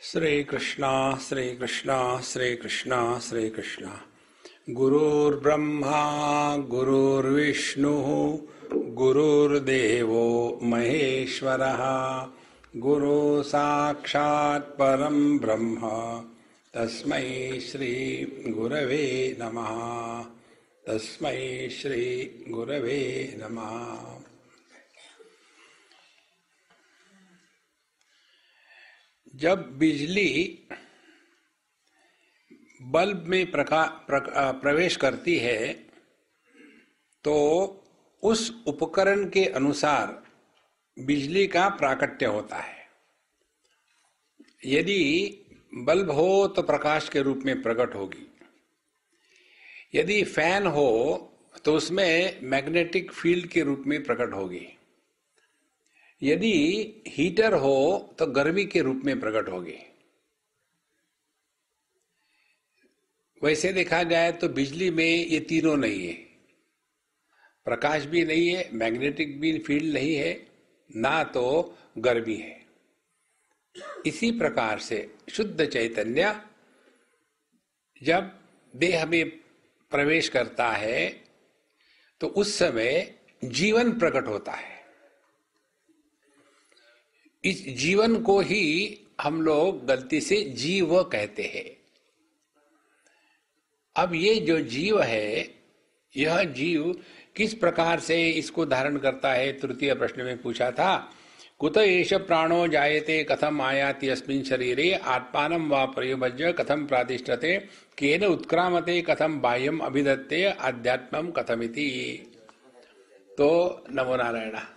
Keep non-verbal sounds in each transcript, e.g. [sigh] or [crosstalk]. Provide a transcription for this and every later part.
श्री कृष्णा श्री कृष्णा श्री कृष्णा श्री कृष्णा गुरुर्ब्रह्मा गुरुर्विष्णु गुरुर्देवो महेश्वरः गुरु साक्षात् परम ब्रह्म तस्मै श्री गुरवे नमः तस्मै श्री गुरवे नमः जब बिजली बल्ब में प्रका, प्र, प्रवेश करती है तो उस उपकरण के अनुसार बिजली का प्राकट्य होता है। यदि बल्ब हो तो प्रकाश के रूप में प्रकट होगी। यदि फ़ैन हो तो उसमें मैग्नेटिक फ़ील्ड के रूप में प्रकट होगी। यदि हीटर हो तो गर्मी के रूप में प्रकट होगी। वैसे देखा जाए तो बिजली में ये तीनों नहीं है। प्रकाश भी नहीं है, मैग्नेटिक भी फ़ील्ड नहीं है, ना तो गर्मी है। इसी प्रकार से शुद्ध चैतन्य जब देह में प्रवेश करता है तो उस समय जीवन प्रकट होता है। इस जीवन को ही हम लोग गलती से जीव कहते हैं। अब ये जो जीव है, यह जीव किस प्रकार से इसको धारण करता है? तृतीय प्रश्न में पूछा था, कुत एष प्राणो जायते, कथम आयाति अस्मिन शरीरे, आत्मान व प्रयुभज्य, कथम प्रातिष्ठते, केन उत्क्रामते, कथम बाह्यम अभिदत्ते आध्यात्म कथमिति। तो नमो नारायण।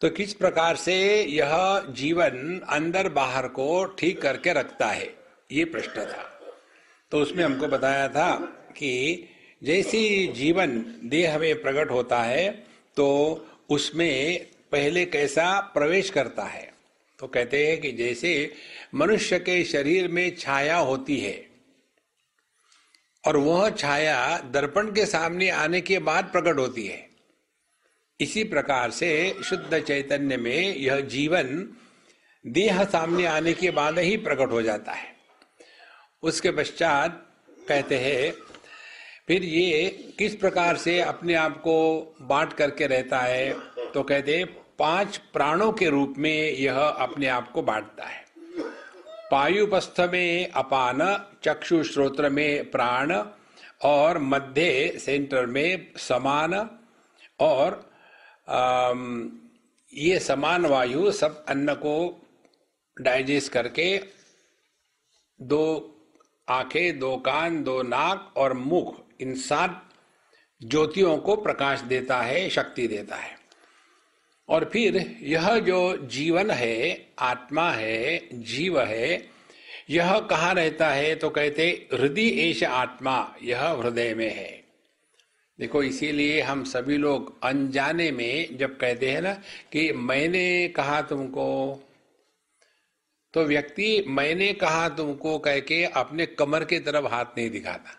तो किस प्रकार से यह जीवन अंदर बाहर को ठीक करके रखता है? ये प्रश्न था। तो उसमें हमको बताया था कि जैसे जीवन देह में प्रकट होता है तो उसमें पहले कैसा प्रवेश करता है? तो कहते हैं कि जैसे मनुष्य के शरीर में छाया होती है और वह छाया दर्पण के सामने आने के बाद प्रकट होती है। इसी प्रकार से शुद्ध चैतन्य में यह जीवन देह सामने आने के बाद ही प्रकट हो जाता है। उसके पश्चात कहते हैं, फिर ये किस प्रकार से अपने आप को बांट करके रहता है? तो कहते हैं, पाँच प्राणों के रूप में यह अपने आप को बांटता है। पायुपस्थ में अपान, चक्षु श्रोत्र में प्राण, और मध्य सेंटर में समान, और ये समान वायु सब अन्न को डाइजेस्ट करके दो आँखें, दो कान, दो नाक और मुख, इन सात ज्योतियों को प्रकाश देता है, शक्ति देता है। और फिर यह जो जीवन है, आत्मा है, जीव है, यह कहा रहता है? तो कहते हृदय एश आत्मा, यह हृदय में है। देखो, इसीलिए हम सभी लोग अनजाने में जब कहते हैं ना कि मैंने कहा तुमको तो व्यक्ति मैंने कहा तुमको कह के अपने कमर के तरफ़ हाथ नहीं दिखाता।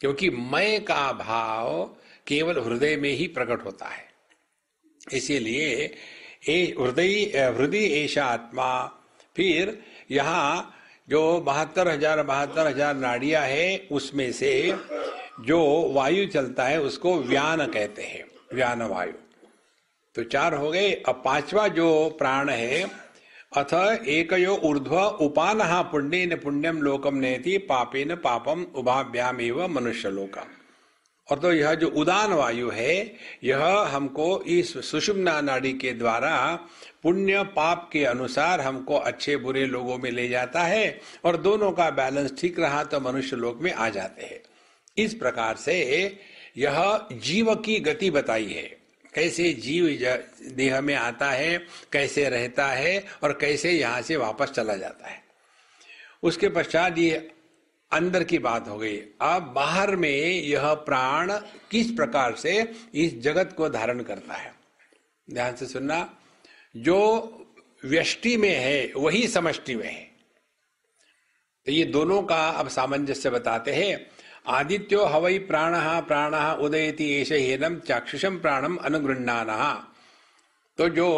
क्योंकि मैं का भाव केवल हृदय में ही प्रकट होता है। इसीलिए हृदय हृदय ऐसा आत्मा, फिर यहाँ जो बहत्तर हज़ार बहत्तर हज़ार नाड़िया है, उसमें से जो वायु चलता है, उसको व्यान कहते हैं व्यान वायु तो चार हो गए। अब पांचवा जो प्राण है, अथ एक यो ऊर्ध्व उपान पुण्य न पुण्यम लोकम नेति पापे न पापम उभाभ्याम एवं मनुष्य लोकम और तो यह जो उदान वायु है, यह हमको इस सुषुम्ना नाड़ी के द्वारा पुण्य पाप के अनुसार हमको अच्छे बुरे लोगों में ले जाता है, और दोनों का बैलेंस ठीक रहा तो मनुष्य लोक में आ जाते हैं। इस प्रकार से यह जीव की गति बताई है। कैसे जीव देह में आता है, कैसे रहता है और कैसे यहाँ से वापस चला जाता है। उसके पश्चात ये अंदर की बात हो गई। अब बाहर में यह प्राण किस प्रकार से इस जगत को धारण करता है? ध्यान से सुनना। जो व्यष्टि में है, वही समष्टि में है। तो ये दोनों का अब सामंजस्य बताते हैं। आदित्यो हवै प्राण प्राण उदयति हेनम चाक्षुषम प्राणम अनुगृहण तो जो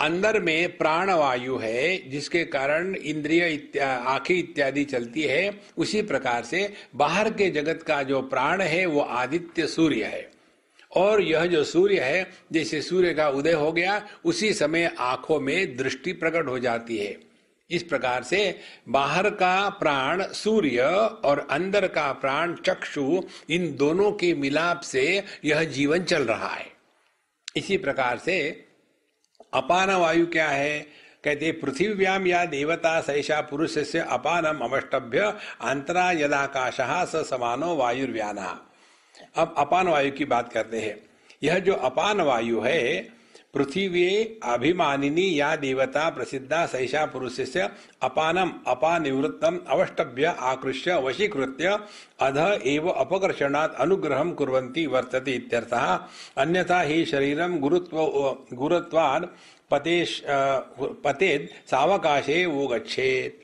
अंदर में प्राण वायु है जिसके कारण इंद्रिय इत्या, आँखें इत्यादि चलती है उसी प्रकार से बाहर के जगत का जो प्राण है वो आदित्य सूर्य है। और यह जो सूर्य है जैसे सूर्य का उदय हो गया उसी समय आँखों में दृष्टि प्रकट हो जाती है। इस प्रकार से बाहर का प्राण सूर्य और अंदर का प्राण चक्षु, इन दोनों के मिलाप से यह जीवन चल रहा है। इसी प्रकार से अपान वायु क्या है? कहते पृथ्व्याम या देवता सैषा पुरुष से अपानम अवष्टभ्य अंतरा यदाकाश स समानो वायुर्व्याना। अब अपान वायु की बात करते हैं। यह जो अपान वायु है पृथ्वी अभिमानिनी या देवता प्रसिद्धा सैषा पुरुष से अपानम, अपानिवृत्तम, अवष्टभ्य आकृष्य, वशीकृत्य, अध एव अपकर्षणात् अनुग्रहं कुर्वन्ति वर्तते इत्यर्थः। अन्यथा ही शरीरम गुरुत्व गुरुत्वान् पतेश पतेद सावकाशे वो गच्छेत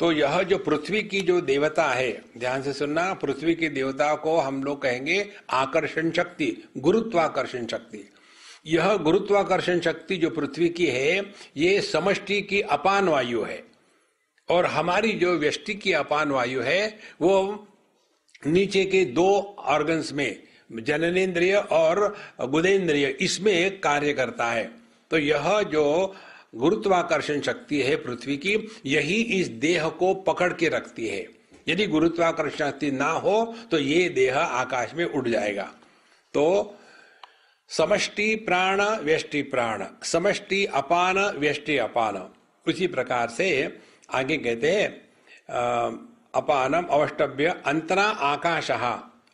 तो यह जो पृथ्वी की जो देवता है, ध्यान से सुनना, पृथ्वी की देवता को हम लोग कहेंगे आकर्षण शक्ति, गुरुत्वाकर्षण शक्ति। यह गुरुत्वाकर्षण शक्ति जो पृथ्वी की है, ये समष्टि की अपान वायु है। और हमारी जो व्यष्टि की अपान वायु है, वो नीचे के दो ऑर्गन्स में, जननेन्द्रिय और गुदेन्द्रिय, इसमें कार्य करता है। तो यह जो गुरुत्वाकर्षण शक्ति है पृथ्वी की, यही इस देह को पकड़ के रखती है। यदि गुरुत्वाकर्षण शक्ति ना हो तो ये देह आकाश में उड़ जाएगा। तो समष्टि प्राण, व्यष्टि प्राण। समष्टि अपान, व्यष्टि अपान। उसी प्रकार से आगे कहते हैं अपानम अवष्टभ्य अंतरा आकाश।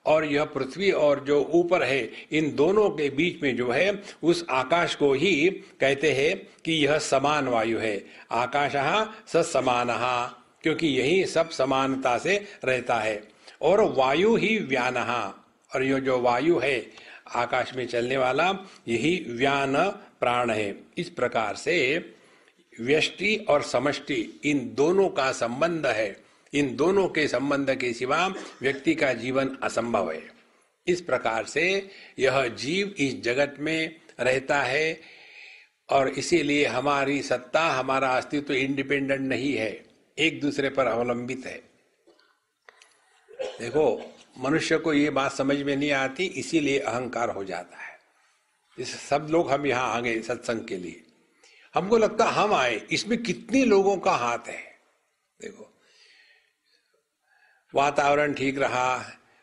और यह पृथ्वी और जो ऊपर है, इन दोनों के बीच में जो है, उस आकाश को ही कहते हैं कि यह समान वायु है। आकाश स समान क्योंकि यही सब समानता से रहता है। और वायु ही व्यान। और यह जो वायु है आकाश में चलने वाला यही व्यान प्राण है। इस प्रकार से व्यष्टि और समष्टि इन दोनों का संबंध है। इन दोनों के संबंध के सिवा व्यक्ति का जीवन असंभव है। इस प्रकार से यह जीव इस जगत में रहता है और इसीलिए हमारी सत्ता, हमारा अस्तित्व इंडिपेंडेंट नहीं है। एक दूसरे पर अवलंबित है। देखो मनुष्य को ये बात समझ में नहीं आती, इसीलिए अहंकार हो जाता है। इस सब लोग हम यहाँ आ गए सत्संग के लिए। हमको लगता हम आए, इसमें कितने लोगों का हाथ है? देखो, वातावरण ठीक रहा,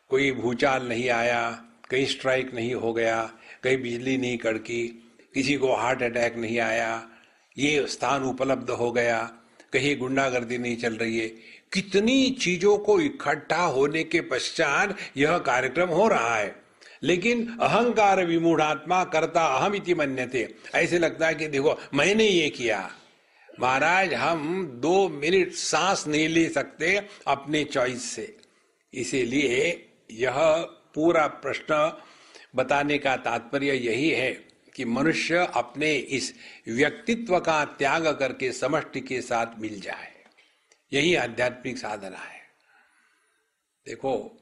कोई भूचाल नहीं आया, कहीं स्ट्राइक नहीं हो गया, कहीं बिजली नहीं कड़की, किसी को हार्ट अटैक नहीं आया, ये स्थान उपलब्ध हो गया, कहीं गुंडागर्दी नहीं चल रही है। कितनी चीज़ों को इकट्ठा होने के पश्चात यह कार्यक्रम हो रहा है। लेकिन अहंकार विमूढ़ात्मा करता अहम इति थे ऐसे लगता है कि देखो, मैंने ये किया। महाराज, हम दो मिनट सांस नहीं ले सकते अपने चॉइस से। इसीलिए यह पूरा प्रश्न बताने का तात्पर्य यही है कि मनुष्य अपने इस व्यक्तित्व का त्याग करके समष्टि के साथ मिल जाए। यही आध्यात्मिक साधना है। देखो,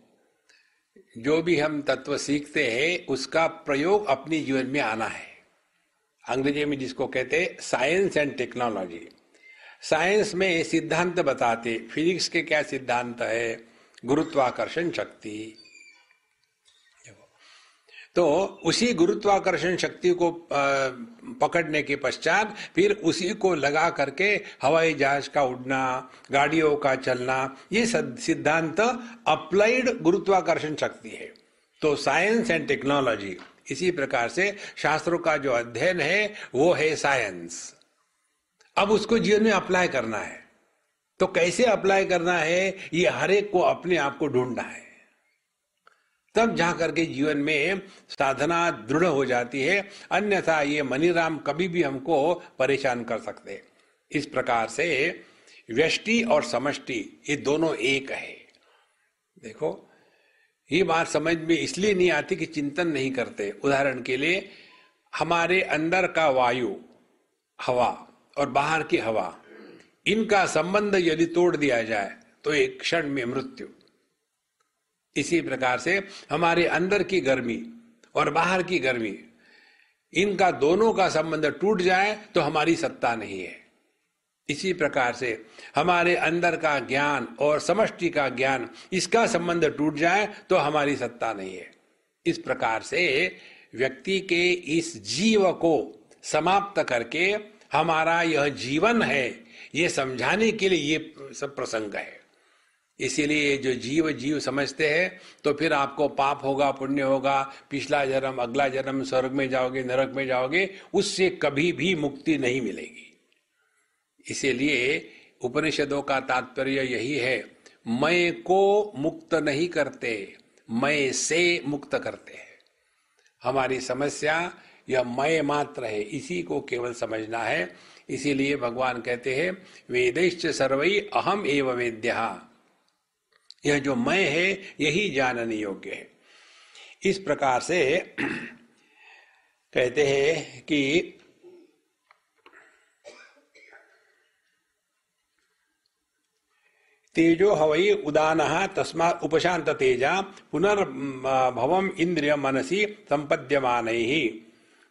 जो भी हम तत्व सीखते हैं, उसका प्रयोग अपने जीवन में आना है। अंग्रेज़ी में जिसको कहते हैं साइंस एंड टेक्नोलॉजी साइंस में सिद्धांत बताते फिजिक्स के क्या सिद्धांत है, गुरुत्वाकर्षण शक्ति तो उसी गुरुत्वाकर्षण शक्ति को पकड़ने के पश्चात फिर उसी को लगा करके हवाई जहाज़ का उड़ना, गाड़ियों का चलना, ये सिद्धांत अप्लाइड गुरुत्वाकर्षण शक्ति है। तो साइंस एंड टेक्नोलॉजी, इसी प्रकार से शास्त्रों का जो अध्ययन है, वो है साइंस। अब उसको जीवन में अप्लाई करना है। तो कैसे अप्लाई करना है, ये हर एक को अपने आप को ढूंढना है। तब जा करके जीवन में साधना दृढ़ हो जाती है, अन्यथा ये मनीराम कभी भी हमको परेशान कर सकते इस प्रकार से व्यष्टि और समष्टि ये दोनों एक है। देखो, ये बात समझ में इसलिए नहीं आती कि चिंतन नहीं करते। उदाहरण के लिए, हमारे अंदर का वायु, हवा और बाहर की हवा, इनका संबंध यदि तोड़ दिया जाए तो एक क्षण में मृत्यु। इसी प्रकार से हमारे अंदर की गर्मी और बाहर की गर्मी, इनका दोनों का संबंध टूट जाए तो हमारी सत्ता नहीं है। इसी प्रकार से हमारे अंदर का ज्ञान और समष्टि का ज्ञान इसका संबंध टूट जाए तो हमारी सत्ता नहीं है। इस प्रकार से व्यक्ति के इस जीव को समाप्त करके हमारा यह जीवन है, ये समझाने के लिए ये सब प्रसंग है। इसीलिए जो जीव जीव समझते हैं तो फिर आपको पाप होगा, पुण्य होगा, पिछला जन्म, अगला जन्म, स्वर्ग में जाओगे, नरक में जाओगे, उससे कभी भी मुक्ति नहीं मिलेगी। इसीलिए उपनिषदों का तात्पर्य यही है, मैं को मुक्त नहीं करते, मैं से मुक्त करते हैं। हमारी समस्या यह मय मात्र है, इसी को केवल समझना है। इसीलिए भगवान कहते हैं, वेदिश्च सर्वई अहम एव वेद्या। यह जो मैं है, यही जानने योग्य है। इस प्रकार से [clears throat] कहते हैं कि तेजो हवई उदान तस्मा उपशांत तेजा पुनर्भव इंद्रिय मनसी संपद्यमान ही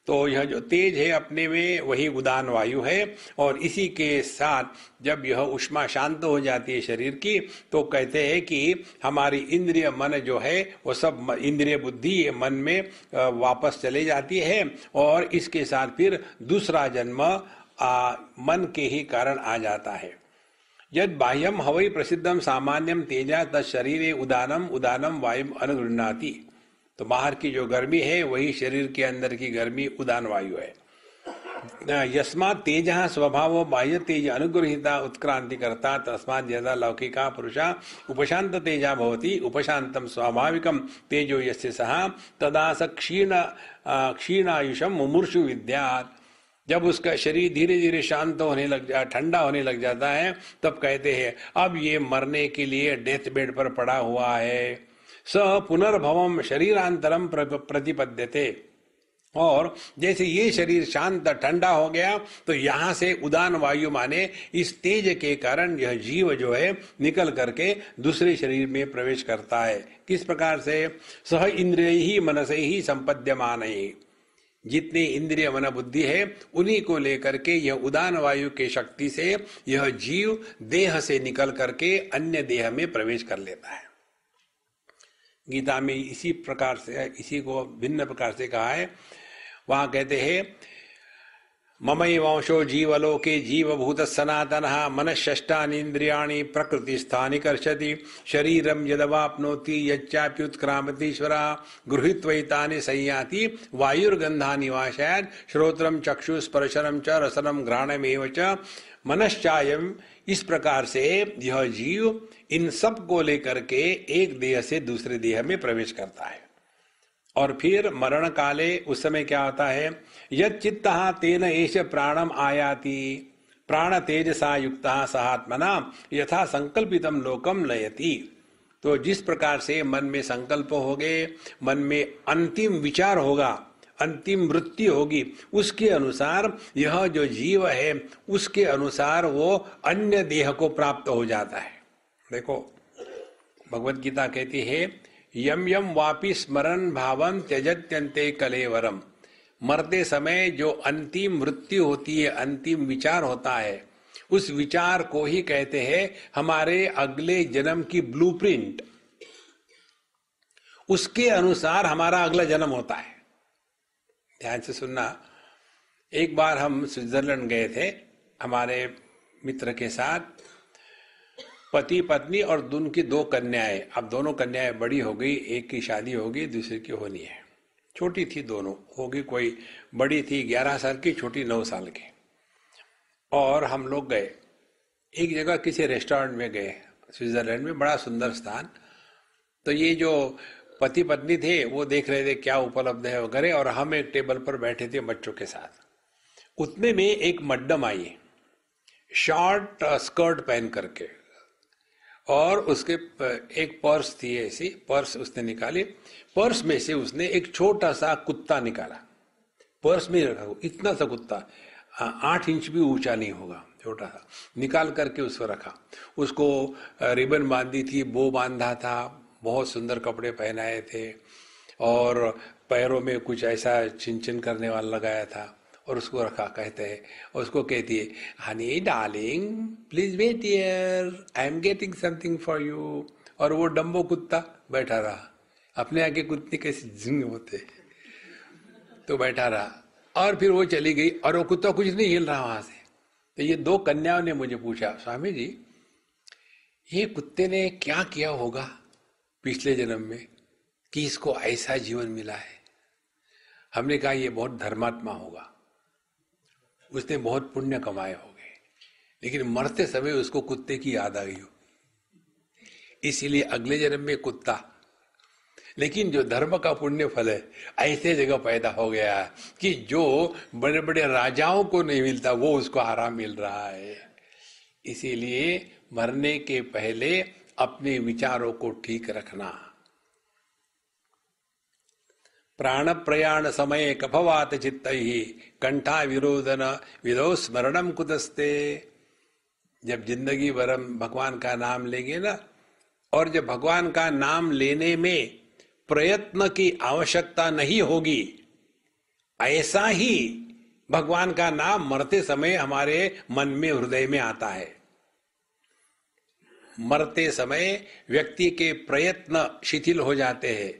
तो यह जो तेज है अपने में वही उदान वायु है। और इसी के साथ जब यह उष्मा शांत हो जाती है शरीर की तो कहते हैं कि हमारी इंद्रिय मन जो है वो सब इंद्रिय बुद्धि मन में वापस चले जाती है। और इसके साथ फिर दूसरा जन्म आ, मन के ही कारण आ जाता है। यद बाह्यम हवई प्रसिद्धम सामान्यम तेजा तरीर उदानम उदानम वायु अनुगृणाती तो बाहर की जो गर्मी है, वही शरीर के अंदर की गर्मी उदान वायु है। यस्मा तेज स्वभाव बाह्य तेज अनुगृहिता उत्क्रांति करता तस्मात यदा लौकिका पुरुषा उपशांत तेजा भवती उपशांतम स्वाभाविकम तेजो यस्य सह तदा स क्षीण क्षीणायुषम मुमूर्षु विद्यात। जब उसका शरीर धीरे धीरे शांत होने लग जा, ठंडा होने लग जाता है, तब कहते हैं, अब ये मरने के लिए डेथ बेड पर पड़ा हुआ है। स पुनर्भवम शरीरांतरम प्रतिपद्यते। और जैसे ये शरीर शांत, ठंडा हो गया तो यहाँ से उदान वायु माने इस तेज के कारण यह जीव जो है निकल करके दूसरे शरीर में प्रवेश करता है। किस प्रकार से? सह इंद्रिय ही मन से ही संपद्यमान ही। जितने इंद्रिय मन बुद्धि है, उन्हीं को लेकर के यह उदान वायु के शक्ति से यह जीव देह से निकल करके अन्य देह में प्रवेश कर लेता है। गीता में इसी प्रकार से, इसी को भिन्न प्रकार से कहा है। वहाँ कहते हैं ममई वंशो जीवलोके जीवभूत सनातन मनष्टानींद्रियाणी प्रकृति स्थानी कर्षति। शरीरम यदवापनोति यच्चाप्युत्क्रामतीश्वरा गृहीत्वैतानि संयाति। वायुर्गंधा निवासाद श्रोत्रम चक्षु स्पर्शनम च रसनम घ्राणमेव च। मनश्चायम, इस प्रकार से यह जीव इन सबको लेकर के एक देह से दूसरे देह में प्रवेश करता है। और फिर मरण काले, उस समय क्या होता है? यद चित्त तेन एश प्राणम आयाति, प्राण तेज सा युक्त सहात्मना यथा संकल्पितम लोकम लयति। तो जिस प्रकार से मन में संकल्प हो गए मन में अंतिम विचार होगा अंतिम मृत्यु होगी। उसके अनुसार यह जो जीव है, उसके अनुसार वो अन्य देह को प्राप्त हो जाता है। देखो, भगवत गीता कहती है, यम यम वापि स्मरण भावन त्यजत्यंते कलेवरम। मरते समय जो अंतिम मृत्यु होती है, अंतिम विचार होता है, उस विचार को ही कहते हैं हमारे अगले जन्म की ब्लूप्रिंट। उसके अनुसार हमारा अगला जन्म होता है। ध्यान से सुनना। एक बार हम स्विट्जरलैंड गए थे, हमारे मित्र के साथ। पति, पत्नी और उनकी दो कन्याएँ। अब दोनों कन्याएँ बड़ी हो गई, एक की शादी होगी दूसरे की होनी है। छोटी थी दोनों, होगी कोई बड़ी थी ग्यारह साल की, छोटी नौ साल की। और हम लोग गए। एक जगह किसी रेस्टोरेंट में गए, स्विट्जरलैंड में, बड़ा सुंदर स्थान। तो ये जो पति पत्नी थे, वो देख रहे थे क्या उपलब्ध है वगैरह, और हम एक टेबल पर बैठे थे बच्चों के साथ। उतने में एक मड्डम आई, शॉर्ट स्कर्ट पहन करके, और उसके एक पर्स थी ऐसी, पर्स उसने निकाली। पर्स में से उसने एक छोटा सा कुत्ता निकाला। पर्स में रखा इतना सा कुत्ता आठ इंच भी ऊँचा नहीं होगा, छोटा सा। निकाल करके उसको रखा। उसको रिबन बांधी थी, बो बांधा था बहुत सुंदर कपड़े पहनाए थे और पैरों में कुछ ऐसा चिन करने वाला लगाया था और उसको रखा, कहते हैं, उसको कहती है honey darling please wait dear I am getting something for you और वो डम्बो कुत्ता बैठा रहा। अपने आगे कुत्ते कैसे जिंग होते। तो बैठा रहा। और फिर वो चली गई और वो कुत्ता कुछ नहीं हिल रहा वहाँ से। तो ये दो कन्याओं ने मुझे पूछा, स्वामी जी, ये कुत्ते ने क्या किया होगा? पिछले जन्म में कि इसको ऐसा जीवन मिला है। हमने कहा यह बहुत धर्मात्मा होगा। उसने बहुत पुण्य कमाए होंगे। लेकिन मरते समय उसको कुत्ते की याद आ गई हो इसीलिए अगले जन्म में कुत्ता। लेकिन जो धर्म का पुण्य फल है, ऐसे जगह पैदा हो गया कि जो बड़े बड़े राजाओं को नहीं मिलता, वो उसको आराम मिल रहा है। इसीलिए मरने के पहले अपने विचारों को ठीक रखना। प्राण प्रयाण समय कफवात चित्त ही कंठा विरोधन विदो स्मरणम कुदस्ते जब ज़िंदगी भर भगवान का नाम लेंगे ना, और जब भगवान का नाम लेने में प्रयत्न की आवश्यकता नहीं होगी, ऐसा ही भगवान का नाम मरते समय हमारे मन में, हृदय में आता है। मरते समय व्यक्ति के प्रयत्न शिथिल हो जाते हैं,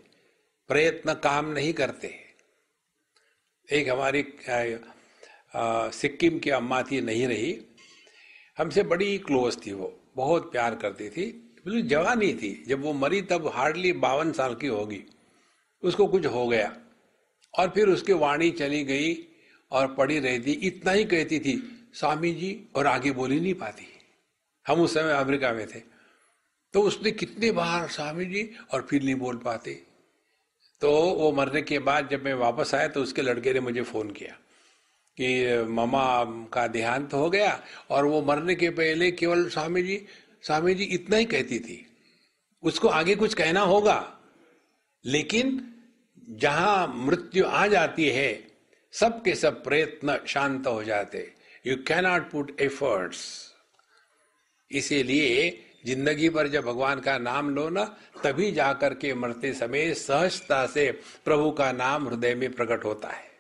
प्रयत्न काम नहीं करते एक हमारी सिक्किम की अम्मा थी, नहीं रही। हमसे बड़ी क्लोज थी वो, बहुत प्यार करती थी। बिल्कुल जवान थी। जब वो मरी तब हार्डली बावन साल की होगी। उसको कुछ हो गया। और फिर उसकी वाणी चली गई और पड़ी रहती। इतना ही कहती थी, स्वामी जी, और आगे बोली नहीं पाती। हम उस समय अमेरिका में थे। तो उसने कितने बार स्वामी जी और फिर नहीं बोल पाते। तो वो मरने के बाद जब मैं वापस आया तो उसके लड़के ने मुझे फ़ोन किया कि, मामा, का देहांत हो गया। और वो मरने के पहले केवल स्वामी जी स्वामी जी इतना ही कहती थी। उसको आगे कुछ कहना होगा। लेकिन जहाँ मृत्यु आ जाती है, सबके सब प्रयत्न शांत हो जाते। यू कैनॉट पुट एफर्ट्स इसीलिए ज़िंदगी पर जब भगवान का नाम लो ना, तभी जाकर के मरते समय सहजता से प्रभु का नाम हृदय में प्रकट होता है।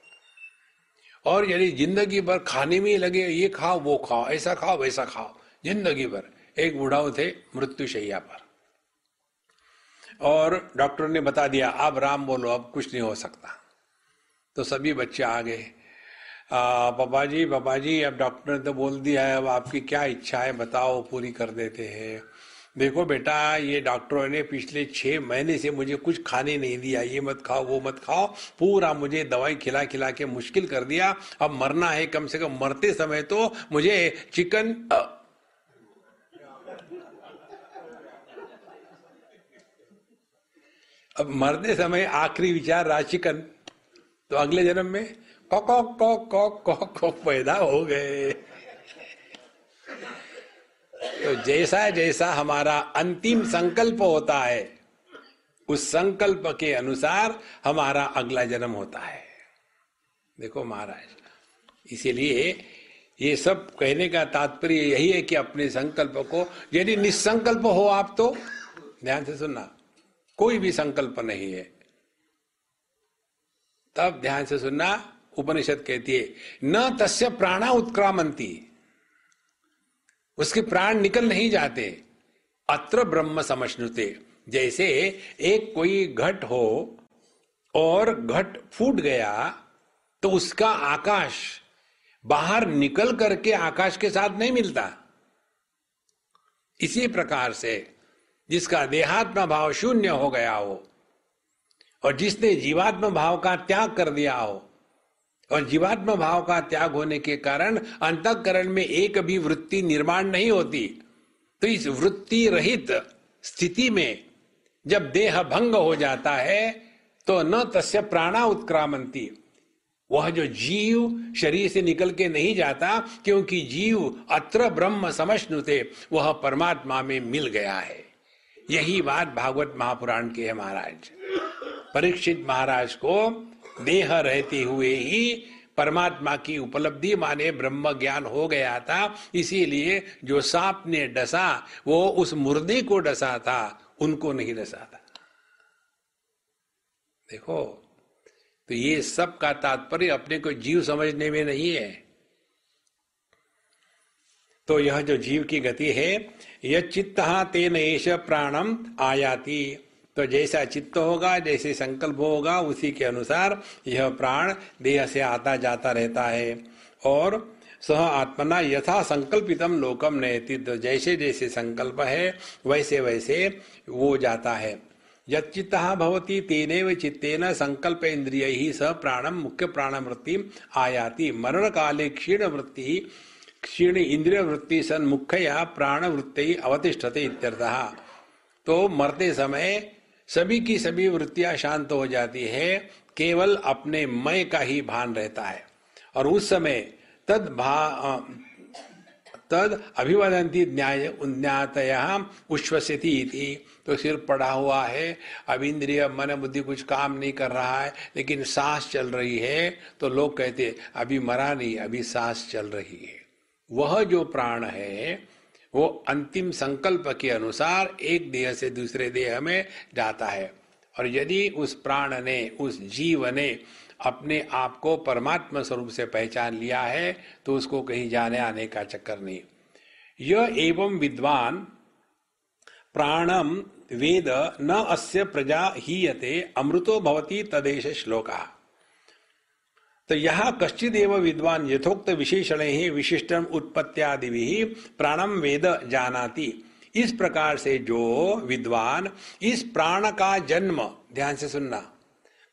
और यदि ज़िंदगी भर खाने में लगे, ये खाओ, वो खाओ, ऐसा खाओ, वैसा खाओ, ज़िंदगी भर। एक बुढ़ाओ थे मृत्यु शैया पर। और डॉक्टर ने बता दिया, अब राम बोलो, अब कुछ नहीं हो सकता। तो सभी बच्चे आ गए पापा जी, बाबा जी, अब डॉक्टर ने तो बोल दिया है, अब आपकी क्या इच्छा है, बताओ, पूरी कर देते हैं। देखो बेटा, ये डॉक्टरों ने पिछले छह महीने से मुझे कुछ खाने नहीं दिया, ये मत खाओ, वो मत खाओ, पूरा मुझे दवाई खिला खिला के मुश्किल कर दिया। अब मरना है, कम से कम मरते समय तो मुझे चिकन अब मरते समय आखिरी विचार रहा चिकन। तो अगले जन्म में कॉक कॉक कॉक पैदा हो गए तो जैसा जैसा हमारा अंतिम संकल्प होता है, उस संकल्प के अनुसार हमारा अगला जन्म होता है। देखो महाराज, इसीलिए ये सब कहने का तात्पर्य यही है कि अपने संकल्प को, यदि निसंकल्प हो आप तो ध्यान से सुनना, कोई भी संकल्प नहीं है। तब ध्यान से सुनना उपनिषद कहती है, न तस्य प्राणा उत्क्रामंती। उसके प्राण निकल नहीं जाते, अत्र ब्रह्म समझनुते जैसे एक कोई घट हो और घट फूट गया तो उसका आकाश बाहर निकल करके आकाश के साथ नहीं मिलता। इसी प्रकार से जिसका देहात्म भाव शून्य हो गया हो और जिसने जीवात्म भाव का त्याग कर दिया हो और जीवात्म भाव का त्याग होने के कारण अंतकरण में एक भी वृत्ति निर्माण नहीं होती। तो इस वृत्ति रहित स्थिति में जब देह भंग हो जाता है तो न तस्य प्राणा उत्क्रामंती। वह जो जीव शरीर से निकल के नहीं जाता, क्योंकि जीव अत्र ब्रह्म समझनुते वह परमात्मा में मिल गया है। यही बात भागवत महापुराण की है महाराज। परीक्षित महाराज को देह रहते हुए ही परमात्मा की उपलब्धि माने ब्रह्म ज्ञान हो गया था। इसीलिए जो सांप ने डसा, वो उस मुर्दे को डसा था, उनको नहीं डसा था। देखो तो ये सब का तात्पर्य अपने को जीव समझने में नहीं है। तो यह जो जीव की गति है यह चित्त तेन एश प्राणम आयाति। तो जैसा चित्त होगा, जैसे संकल्प होगा, उसी के अनुसार यह प्राण देह से आता जाता रहता है। और सह आत्मना यथा संकल्पितम लोकम नयति तो जैसे जैसे संकल्प है, वैसे वैसे वो जाता है। यच्चित्त भवती तेन चित्तेन संकल्प इंद्रिय ही स प्राणम मुख्य प्राण वृत्ति आयाति। मरण काले क्षीण वृत्ति क्षीण इंद्रिय वृत्ति सन मुख्य प्राण वृत्ति अवतिष्ठते इत्यर्थः। तो मरते समय सभी की सभी वृत्तियाँ शांत हो जाती है, केवल अपने मय का ही भान रहता है। और उस समय तद भा तद अभिवदंती न्याय, उन्यातया उश्वसती तो सिर पड़ा हुआ है, अब इंद्रिय, मन, बुद्धि कुछ काम नहीं कर रहा है, लेकिन सांस चल रही है। तो लोग कहते, अभी मरा नहीं, अभी सांस चल रही है। वह जो प्राण है वो अंतिम संकल्प के अनुसार एक देह से दूसरे देह में जाता है। और यदि उस प्राण ने, उस जीव ने अपने आप को परमात्मा स्वरूप से पहचान लिया है तो उसको कहीं जाने आने का चक्कर नहीं। यह एवं विद्वान प्राणम वेद न अस्य प्रजा हीयते, अमृतो भवती तदेश श्लोका। तो यहाँ कश्चिदेव विद्वान यथोक्त विशेषण ही विशिष्ट उत्पत्त्यादि प्राणम वेद जानाति। इस प्रकार से जो विद्वान इस प्राण का जन्म ध्यान से सुनना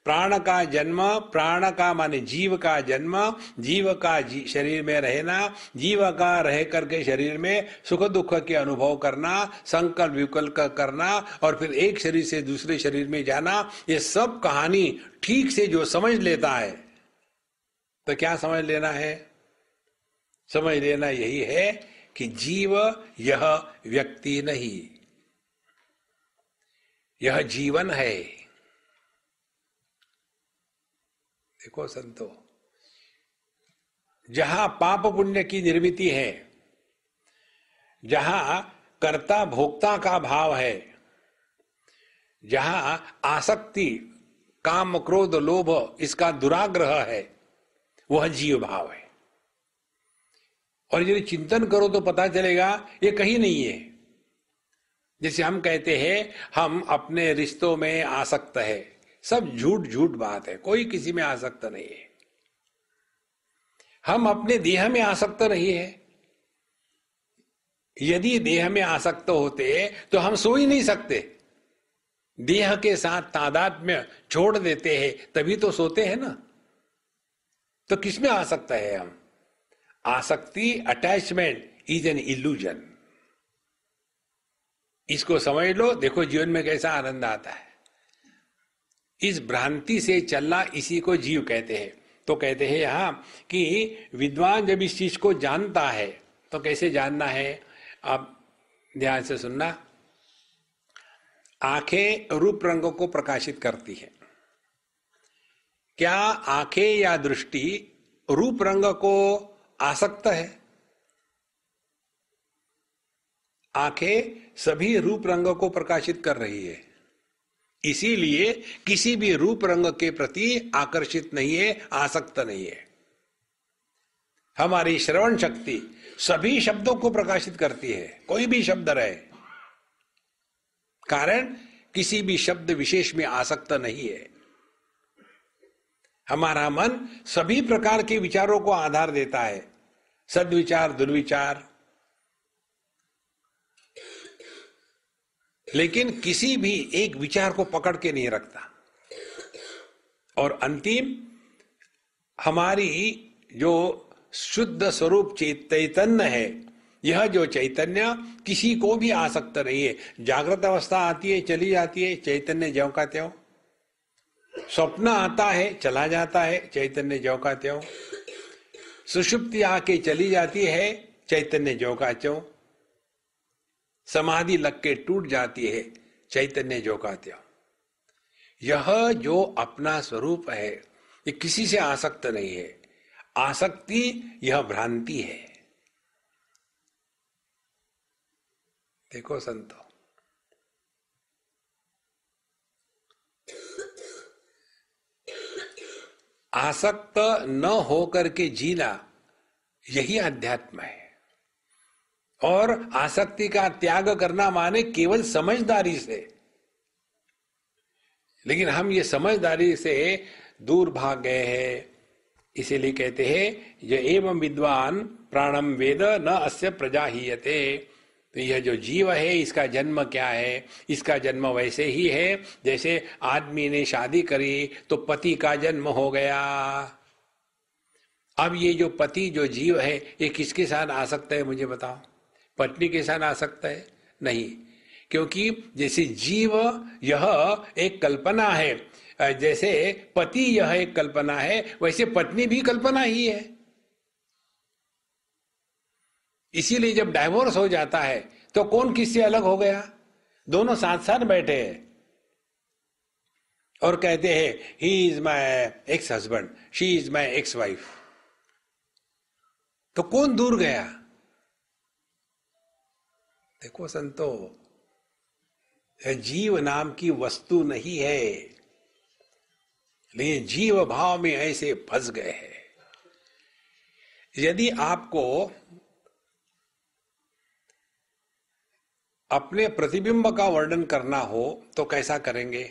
प्राण का जन्म प्राण का माने जीव का जन्म जीव का जी, शरीर में रहना जीव का रह करके शरीर में सुख दुख के अनुभव करना संकल्प विकल्प करना और फिर एक शरीर से दूसरे शरीर में जाना ये सब कहानी ठीक से जो समझ लेता है तो क्या समझ लेना है? समझ लेना यही है कि जीव यह व्यक्ति नहीं। यह जीवन है। देखो संतो, जहाँ पाप पुण्य की निर्मिति है, जहाँ कर्ता भोक्ता का भाव है, जहाँ आसक्ति, काम, क्रोध, लोभ इसका दुराग्रह है वह जीव भाव है। और यदि चिंतन करो तो पता चलेगा, ये कहीं नहीं है। जैसे हम कहते हैं, हम अपने रिश्तों में आसक्त है। सब झूठ झूठ बात है, कोई किसी में आसक्त नहीं है। हम अपने देह में आसक्त नहीं है। यदि देह में आसक्त होते तो हम सो ही नहीं सकते। देह के साथ तादाद में छोड़ देते हैं, तभी तो सोते हैं ना। तो किसमें आ सकता है हम? आसक्ति अटैचमेंट इज़ एन इल्यूजन इसको समझ लो, देखो जीवन में कैसा आनंद आता है। इस भ्रांति से चलना इसी को जीव कहते हैं। तो कहते हैं यहाँ कि विद्वान जब इस चीज़ को जानता है तो कैसे जानना है? अब ध्यान से सुनना। आँखें रूप रंगों को प्रकाशित करती है। क्या आँखें या दृष्टि रूप रंग को आसक्त है? आँखें सभी रूप रंग को प्रकाशित कर रही है। इसीलिए किसी भी रूप रंग के प्रति आकर्षित नहीं है, आसक्त नहीं है। हमारी श्रवण शक्ति सभी शब्दों को प्रकाशित करती है, कोई भी शब्द रहे। कारण किसी भी शब्द विशेष में आसक्त नहीं है। हमारा मन सभी प्रकार के विचारों को आधार देता है। सदविचार, दुर्विचार। लेकिन किसी भी एक विचार को पकड़ के नहीं रखता। और अंतिम, हमारी जो शुद्ध स्वरूप चैतन्य है, यह जो चैतन्य किसी को भी आसक्त नहीं है। जागृत अवस्था आती है, चली जाती है, चैतन्य ज्यो का त्यों। स्वप्न आता है, चला जाता है, चैतन्य जो का त्यों। सुषुप्ति आके चली जाती है, चैतन्य जो का त्यों। समाधि लग के टूट जाती है, चैतन्य जो का त्यों। यह जो अपना स्वरूप है, ये किसी से आसक्त नहीं है। आसक्ति यह भ्रांति है। देखो संतो। आसक्त न होकर के जीना यही अध्यात्म है। और आसक्ति का त्याग करना माने केवल समझदारी से। लेकिन हम ये समझदारी से दूर भाग गए हैं। इसीलिए कहते हैं, ये एवं विद्वान प्राणम वेद न अस्य प्रजा ही तो यह जो जीव है, इसका जन्म क्या है? इसका जन्म वैसे ही है। जैसे आदमी ने शादी करी तो पति का जन्म हो गया। अब ये जो पति, जो जीव है, ये किसके साथ आ सकता है मुझे बताओ? पत्नी के साथ आ सकता है? नहीं। क्योंकि जैसे जीव, यह एक कल्पना है। जैसे पति, यह एक कल्पना है। वैसे पत्नी भी कल्पना ही है। इसीलिए जब डाइवोर्स हो जाता है तो कौन किससे अलग हो गया? दोनों साथ साथ बैठे हैं। और कहते हैं he is my ex husband she is my ex wife तो कौन दूर गया? देखो संतो, जीव नाम की वस्तु नहीं है, लेकिन जीव भाव में ऐसे फंस गए हैं। यदि आपको अपने प्रतिबिंब का वर्णन करना हो तो कैसा करेंगे?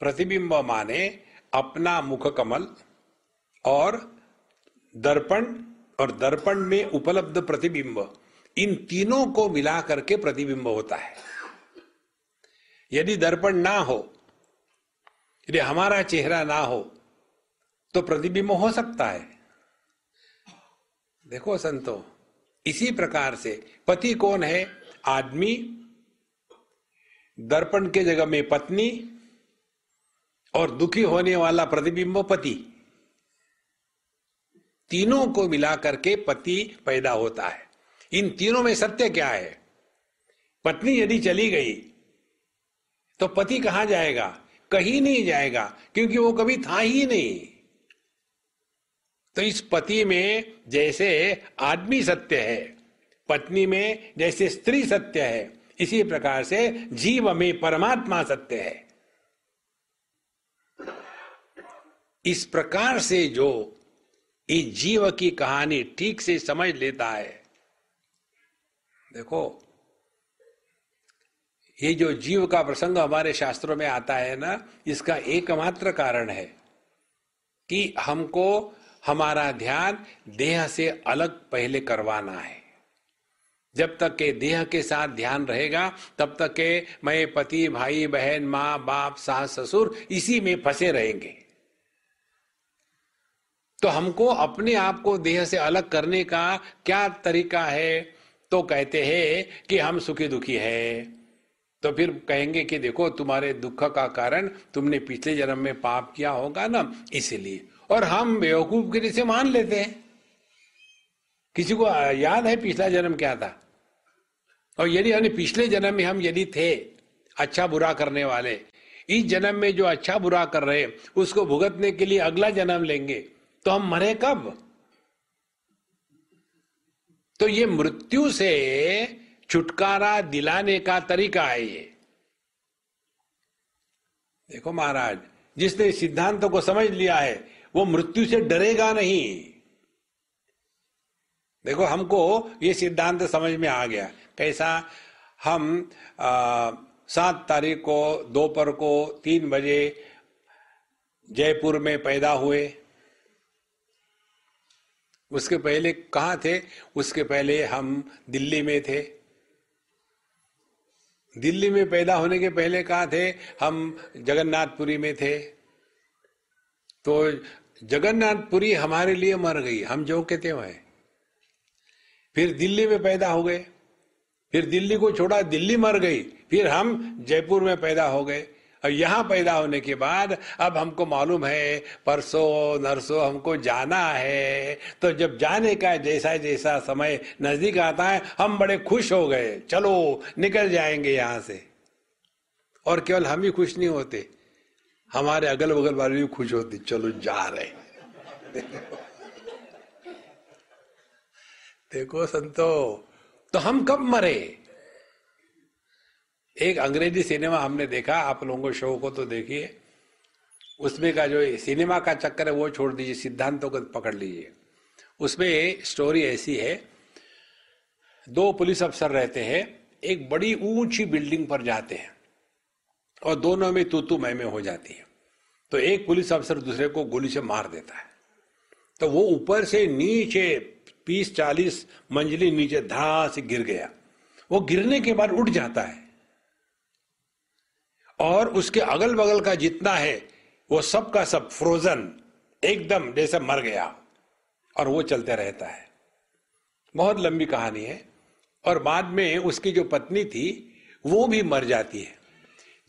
प्रतिबिंब माने अपना मुख कमल और दर्पण और दर्पण में उपलब्ध प्रतिबिंब। इन तीनों को मिला करके प्रतिबिंब होता है। यदि दर्पण ना हो, यदि हमारा चेहरा ना हो तो प्रतिबिंब हो सकता है। देखो संतो, इसी प्रकार से पति कौन है? आदमी, दर्पण के जगह में पत्नी और दुखी होने वाला प्रतिबिंब पति। तीनों को मिलाकर के पति पैदा होता है। इन तीनों में सत्य क्या है? पत्नी यदि चली गई तो पति कहाँ जाएगा? कहीं नहीं जाएगा, क्योंकि वो कभी था ही नहीं। तो इस पति में जैसे आदमी सत्य है पत्नी में जैसे स्त्री सत्य है, इसी प्रकार से जीव में परमात्मा सत्य है। इस प्रकार से जो इस जीव की कहानी ठीक से समझ लेता है, देखो, ये जो जीव का प्रसंग हमारे शास्त्रों में आता है ना, इसका एकमात्र कारण है कि हमको हमारा ध्यान देह से अलग पहले करवाना है। जब तक के देह के साथ ध्यान रहेगा, तब तक के मैं पति, भाई, बहन, माँ, बाप, सास, ससुर, इसी में फंसे रहेंगे। तो हमको अपने आप को देह से अलग करने का क्या तरीका है? तो कहते हैं कि हम सुखी दुखी है। तो फिर कहेंगे कि देखो, तुम्हारे दुख का कारण तुमने पिछले जन्म में पाप किया होगा ना, इसीलिए। और हम बेवकूफ़ गिरी से मान लेते हैं। किसी को याद है पिछला जन्म क्या था? और यदि हमने पिछले जन्म में हम यदि थे अच्छा बुरा करने वाले, इस जन्म में जो अच्छा बुरा कर रहे उसको भुगतने के लिए अगला जन्म लेंगे तो हम मरे कब? तो ये मृत्यु से छुटकारा दिलाने का तरीका है ये। देखो महाराज, जिसने सिद्धांतों को समझ लिया है, वो मृत्यु से डरेगा नहीं। देखो हमको ये सिद्धांत समझ में आ गया। कैसा हम सात तारीख को दोपहर को तीन बजे जयपुर में पैदा हुए। उसके पहले कहा थे? उसके पहले हम दिल्ली में थे। दिल्ली में पैदा होने के पहले कहा थे? हम जगन्नाथपुरी में थे। तो जगन्नाथपुरी हमारे लिए मर गई। हम जो कहते हुए फिर दिल्ली में पैदा हो गए। फिर दिल्ली को छोड़ा, दिल्ली मर गई, फिर हम जयपुर में पैदा हो गए। और यहाँ पैदा होने के बाद अब हमको मालूम है, परसों नरसों हमको जाना है। तो जब जाने का जैसा जैसा समय नज़दीक आता है, हम बड़े खुश हो गए, चलो निकल जाएँगे यहाँ से। और केवल हम ही खुश नहीं होते, हमारे अगल बगल वाले भी खुश होते, चलो जा रहे देखो संतो तो हम कब मरे? एक अंग्रेज़ी सिनेमा हमने देखा, आप लोगों को शो को तो देखिए। उसमें का जो सिनेमा का चक्कर है, वो छोड़ दीजिए, सिद्धांतों को पकड़ लीजिए। उसमें स्टोरी ऐसी है, दो पुलिस अफसर रहते हैं, एक बड़ी ऊँची बिल्डिंग पर जाते हैं, और दोनों में तू तू मैं हो जाती है। तो एक पुलिस अफसर दूसरे को गोली से मार देता है। तो वो ऊपर से नीचे बीस चालीस मंजिली नीचे धा से गिर गया। वो गिरने के बाद उठ जाता है। और उसके अगल बगल का जितना है, वो सब का सब फ्रोजन एकदम जैसे मर गया। और वो चलते रहता है। बहुत लंबी कहानी है। और बाद में उसकी जो पत्नी थी, वो भी मर जाती है।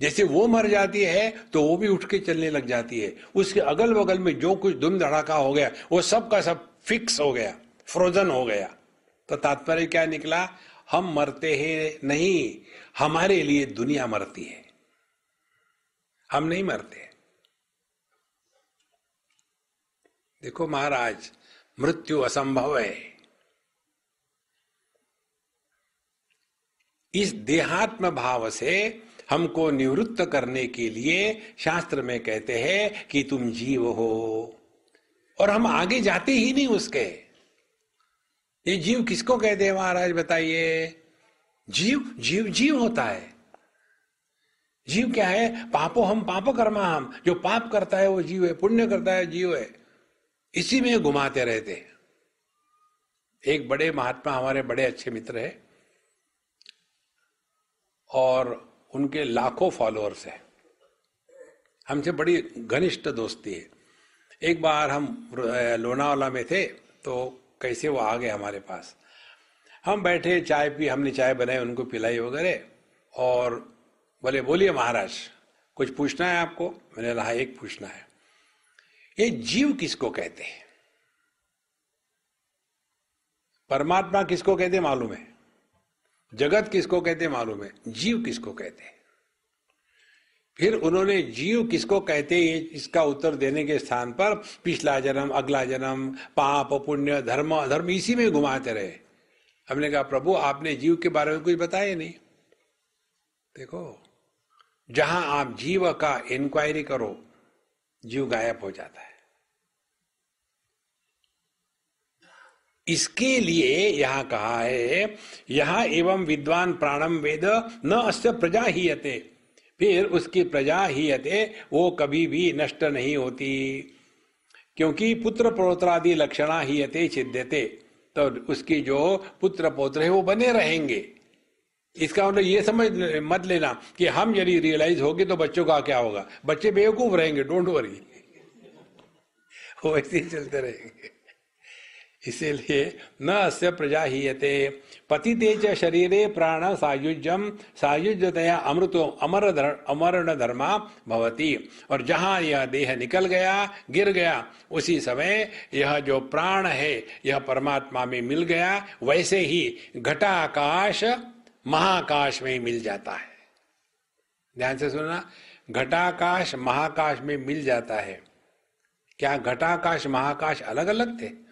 जैसे वो मर जाती है तो वो भी उठ के चलने लग जाती है। उसके अगल बगल में जो कुछ दुम धड़ाका हो गया, वो सब का सब फिक्स हो गया। फ्रोजन हो गया। तो तात्पर्य क्या निकला? हम मरते हैं नहीं, हमारे लिए दुनिया मरती है। हम नहीं मरते। देखो महाराज, मृत्यु असंभव है। इस देहात्म भाव से हमको निवृत्त करने के लिए शास्त्र में कहते हैं कि तुम जीव हो। और हम आगे जाते ही नहीं उसके। ये जीव किसको कहते हैं महाराज, बताइए? जीव जीव जीव होता है। जीव क्या है? पापो हम, पाप कर्मा हम। जो पाप करता है, वो जीव है, पुण्य करता है, जीव है। इसी में घुमाते रहते हैं। एक बड़े महात्मा हमारे बड़े अच्छे मित्र है और उनके लाखों फॉलोअर्स है। हमसे बड़ी घनिष्ठ दोस्ती है। एक बार हम लोनावाला में थे तो कैसे वो आ गए हमारे पास। हम बैठे, चाय पी, हमने चाय बनाई, उनको पिलाई वगैरह, और बोले, बोलिए महाराज, कुछ पूछना है आपको? मैंने कहा एक पूछना है। ये जीव किसको कहते हैं? परमात्मा किसको कहते मालूम है? जगत किसको कहते मालूम है? जीव किसको कहते हैं? फिर उन्होंने जीव किसको कहते हैं, इसका उत्तर देने के स्थान पर पिछला जन्म, अगला जन्म, पाप, पुण्य, धर्म, अधर्म, इसी में घुमाते रहे। हमने कहा, प्रभु, आपने जीव के बारे में कुछ बताया नहीं। देखो, जहाँ आप जीव का इंक्वायरी करो, जीव गायब हो जाता है। इसके लिए यहाँ कहा है, यहाँ एवं विद्वान प्राणम वेद न अस्त प्रजा ही यते फिर उसकी प्रजा ही यते, वो कभी भी नष्ट नहीं होती। क्योंकि पुत्र पौत्रादि लक्षणा ही यते छिद्यते तो उसकी जो पुत्र पौत्र है वो बने रहेंगे। इसका मतलब ये समझ मत लेना कि हम यदि रियलाइज़ होगी तो बच्चों का क्या होगा? बच्चे बेवकूफ़ रहेंगे डोंट वरी वो ऐसे ही चलते रहेंगे। इसीलिए न अस्य प्रजा हीयते पति तेज शरीरे प्राण सायुज्यम सायुज्यतया अमृतो अमर अमरण धर्मा भवती। और जहाँ यह देह निकल गया, गिर गया, उसी समय यह जो प्राण है, यह परमात्मा में मिल गया, वैसे ही घटाकाश महाकाश में मिल जाता है। ध्यान से सुनना, घटाकाश महाकाश में मिल जाता है। क्या घटाकाश महाकाश अलग अलग थे?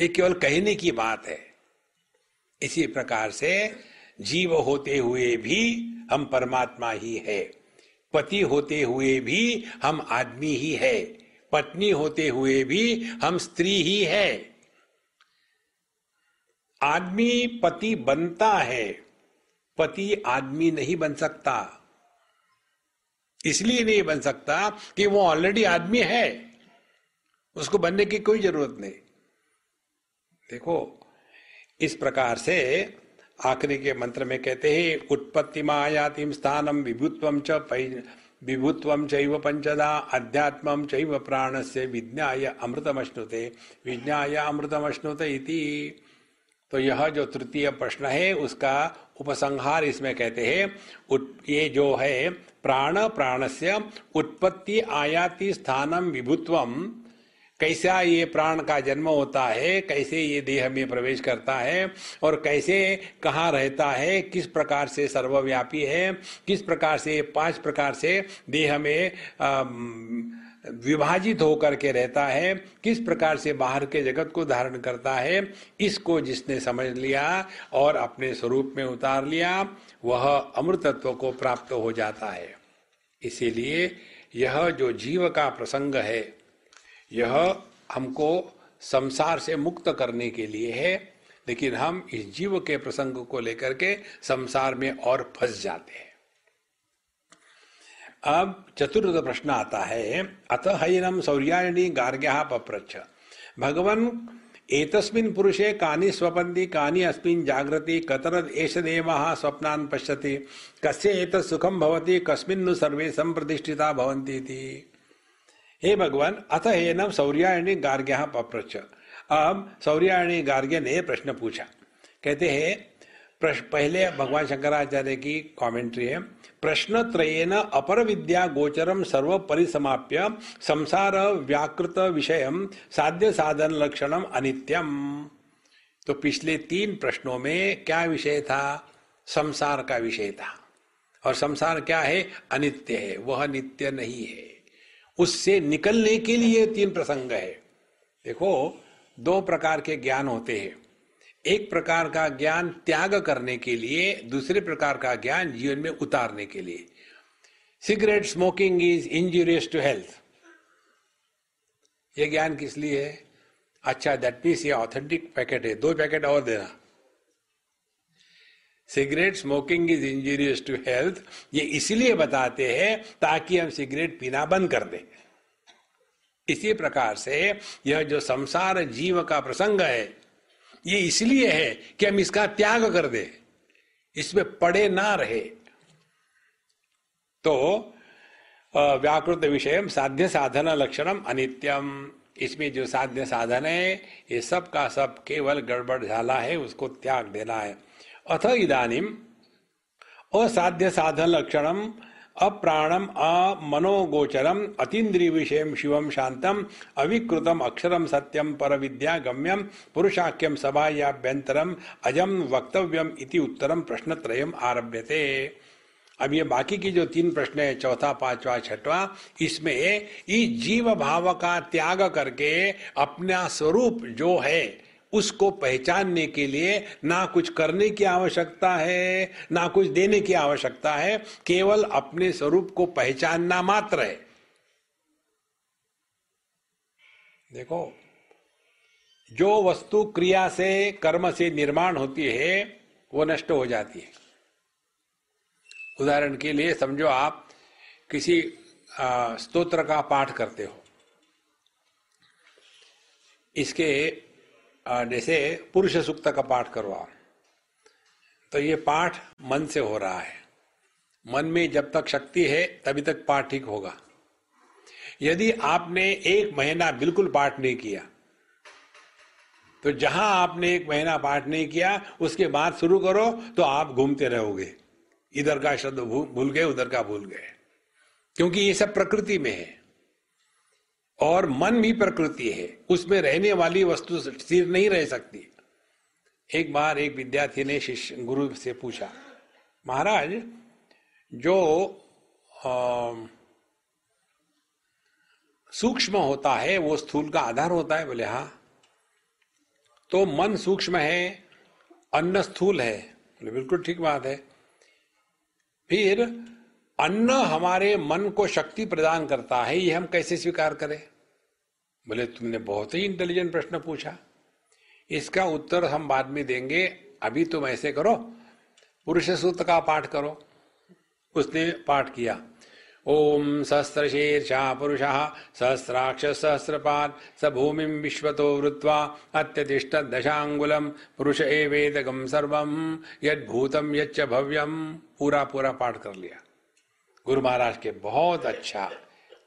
ये केवल कहने की बात है। इसी प्रकार से जीव होते हुए भी हम परमात्मा ही है। पति होते हुए भी हम आदमी ही है। पत्नी होते हुए भी हम स्त्री ही है। आदमी पति बनता है। पति आदमी नहीं बन सकता। इसलिए नहीं बन सकता कि वो ऑलरेडी आदमी है। उसको बनने की कोई ज़रूरत नहीं। देखो, इस प्रकार से आखिरी के मंत्र में कहते हैं, उत्पत्ति मायातिम स्थानम विभुत्व च विभुत्व चैव पंचदा, अध्यात्म चैव प्राण से विज्ञाय अमृतमश्नुते। विज्ञाय अमृतमश्नुते इति। तो यह जो तृतीय प्रश्न है, उसका उपसंहार इसमें कहते हैं ये जो है, प्राण, प्राणस्य, उत्पत्ति आयाति स्थानम विभुत्वम कैसा ये प्राण का जन्म होता है, कैसे ये देह में प्रवेश करता है और कैसे कहाँ रहता है, किस प्रकार से सर्वव्यापी है, किस प्रकार से, पाँच प्रकार से देह में विभाजित होकर के रहता है, किस प्रकार से बाहर के जगत को धारण करता है, इसको जिसने समझ लिया और अपने स्वरूप में उतार लिया, वह अमृतत्व को प्राप्त हो जाता है। इसीलिए यह जो जीव का प्रसंग है यह हमको संसार से मुक्त करने के लिए है, लेकिन हम इस जीव के प्रसंग को लेकर के संसार में और फंस जाते हैं। अब चतुर्थ प्रश्न आता है अत हईनम सौर्यायणी गार्ग्या पप्रच्छ। भगवान, एतस्मिन् पुरुषे कानि स्वपन्ति, कानि अस्मिन् जागृति कतरद् एष देवः स्वप्नान् पश्यति, कस्य एतत् सुखं भवति, कस्मिन् सर्वे संप्रतिष्ठिता भवन्ति इति हे भगवान, अथ एनम सौर्यायणी गार्ग्य पप्रच्छ। अब सौर्यायणी गार्ग्य ने प्रश्न पूछा। कहते, हैं पहले भगवान शंकराचार्य की कमेंट्री है। प्रश्न त्रयेन अपर विद्या गोचरम सर्व परिसमाप्य संसार व्याकृत विषय साध्य साधन लक्षणम अनित्यम। तो पिछले तीन प्रश्नों में क्या विषय था? संसार का विषय था। और संसार क्या है? अनित्य है। वह नित्य नहीं है। उससे निकलने के लिए तीन प्रसंग है। देखो, दो प्रकार के ज्ञान होते हैं। एक प्रकार का ज्ञान त्याग करने के लिए, दूसरे प्रकार का ज्ञान जीवन में उतारने के लिए। Cigarette smoking is injurious to health ये ज्ञान किस लिए है? अच्छा दैट मीन्स ये ऑथेंटिक पैकेट है। दो पैकेट और देना। Cigarette smoking is injurious to health ये इसलिए बताते हैं ताकि हम सिगरेट पीना बंद कर दें। इसी प्रकार से यह जो संसार जीव का प्रसंग है, ये इसलिए है कि हम इसका त्याग कर दे। इसमें पड़े ना रहे। तो व्याकृत विषय साध्य साधन लक्षणम अनित्यम। इसमें जो साध्य साधन है, ये सब का सब केवल गड़बड़ झाला है, उसको त्याग देना है। अथ इदानीम असाध्य साधन लक्षणम अप्राणम अमनोगोचरम अतीन्द्रिय विषय शिवम शांतम अविकृतम अक्षरम सत्यम पर विद्या गम्यम पुरुषाख्यम सभायाभ्यंतरम अजम वक्तव्यम इति उत्तरम प्रश्न त्रयम आरभ्यते। अब ये बाकी की जो तीन प्रश्न है, चौथा, पांचवा, छठवा, इसमें इस जीव भाव का त्याग करके अपना स्वरूप जो है उसको पहचानने के लिए ना कुछ करने की आवश्यकता है, ना कुछ देने की आवश्यकता है, केवल अपने स्वरूप को पहचानना मात्र है। देखो, जो वस्तु क्रिया से, कर्म से निर्माण होती है, वो नष्ट हो जाती है। उदाहरण के लिए समझो आप किसी स्तोत्र का पाठ करते हो। इसके जैसे पुरुष सूक्त का पाठ करवा। तो ये पाठ मन से हो रहा है। मन में जब तक शक्ति है, तभी तक पाठ ठीक होगा। यदि आपने एक महीना बिल्कुल पाठ नहीं किया तो जहाँ आपने एक महीना पाठ नहीं किया, उसके बाद शुरू करो तो आप घूमते रहोगे। इधर का शब्द भूल गए, उधर का भूल गए। क्योंकि ये सब प्रकृति में है। और मन भी प्रकृति है। उसमें रहने वाली वस्तु स्थिर नहीं रह सकती। एक बार एक विद्यार्थी ने शिष्य, गुरु से पूछा, महाराज, जो सूक्ष्म होता है, वो स्थूल का आधार होता है? बोले, हा। तो मन सूक्ष्म है, अन्न स्थूल है। बोले, बिल्कुल ठीक बात है। फिर अन्न हमारे मन को शक्ति प्रदान करता है, ये हम कैसे स्वीकार करें? बोले, तुमने बहुत ही इंटेलिजेंट प्रश्न पूछा। इसका उत्तर हम बाद में देंगे। अभी तुम ऐसे करो, पुरुष सूत्र का पाठ करो। उसने पाठ किया। ओम सहस्र शीर्षा पुरुष, सहस्राक्ष सहस्रपाद, स भूमि विश्वतो वृत्वा अत्यतिष्ठ दशांगुलम पुरुष एवेदगम सर्वम यद भूतम यच्च भव्यम पूरा पूरा पाठ कर लिया। गुरु महाराज के बहुत अच्छा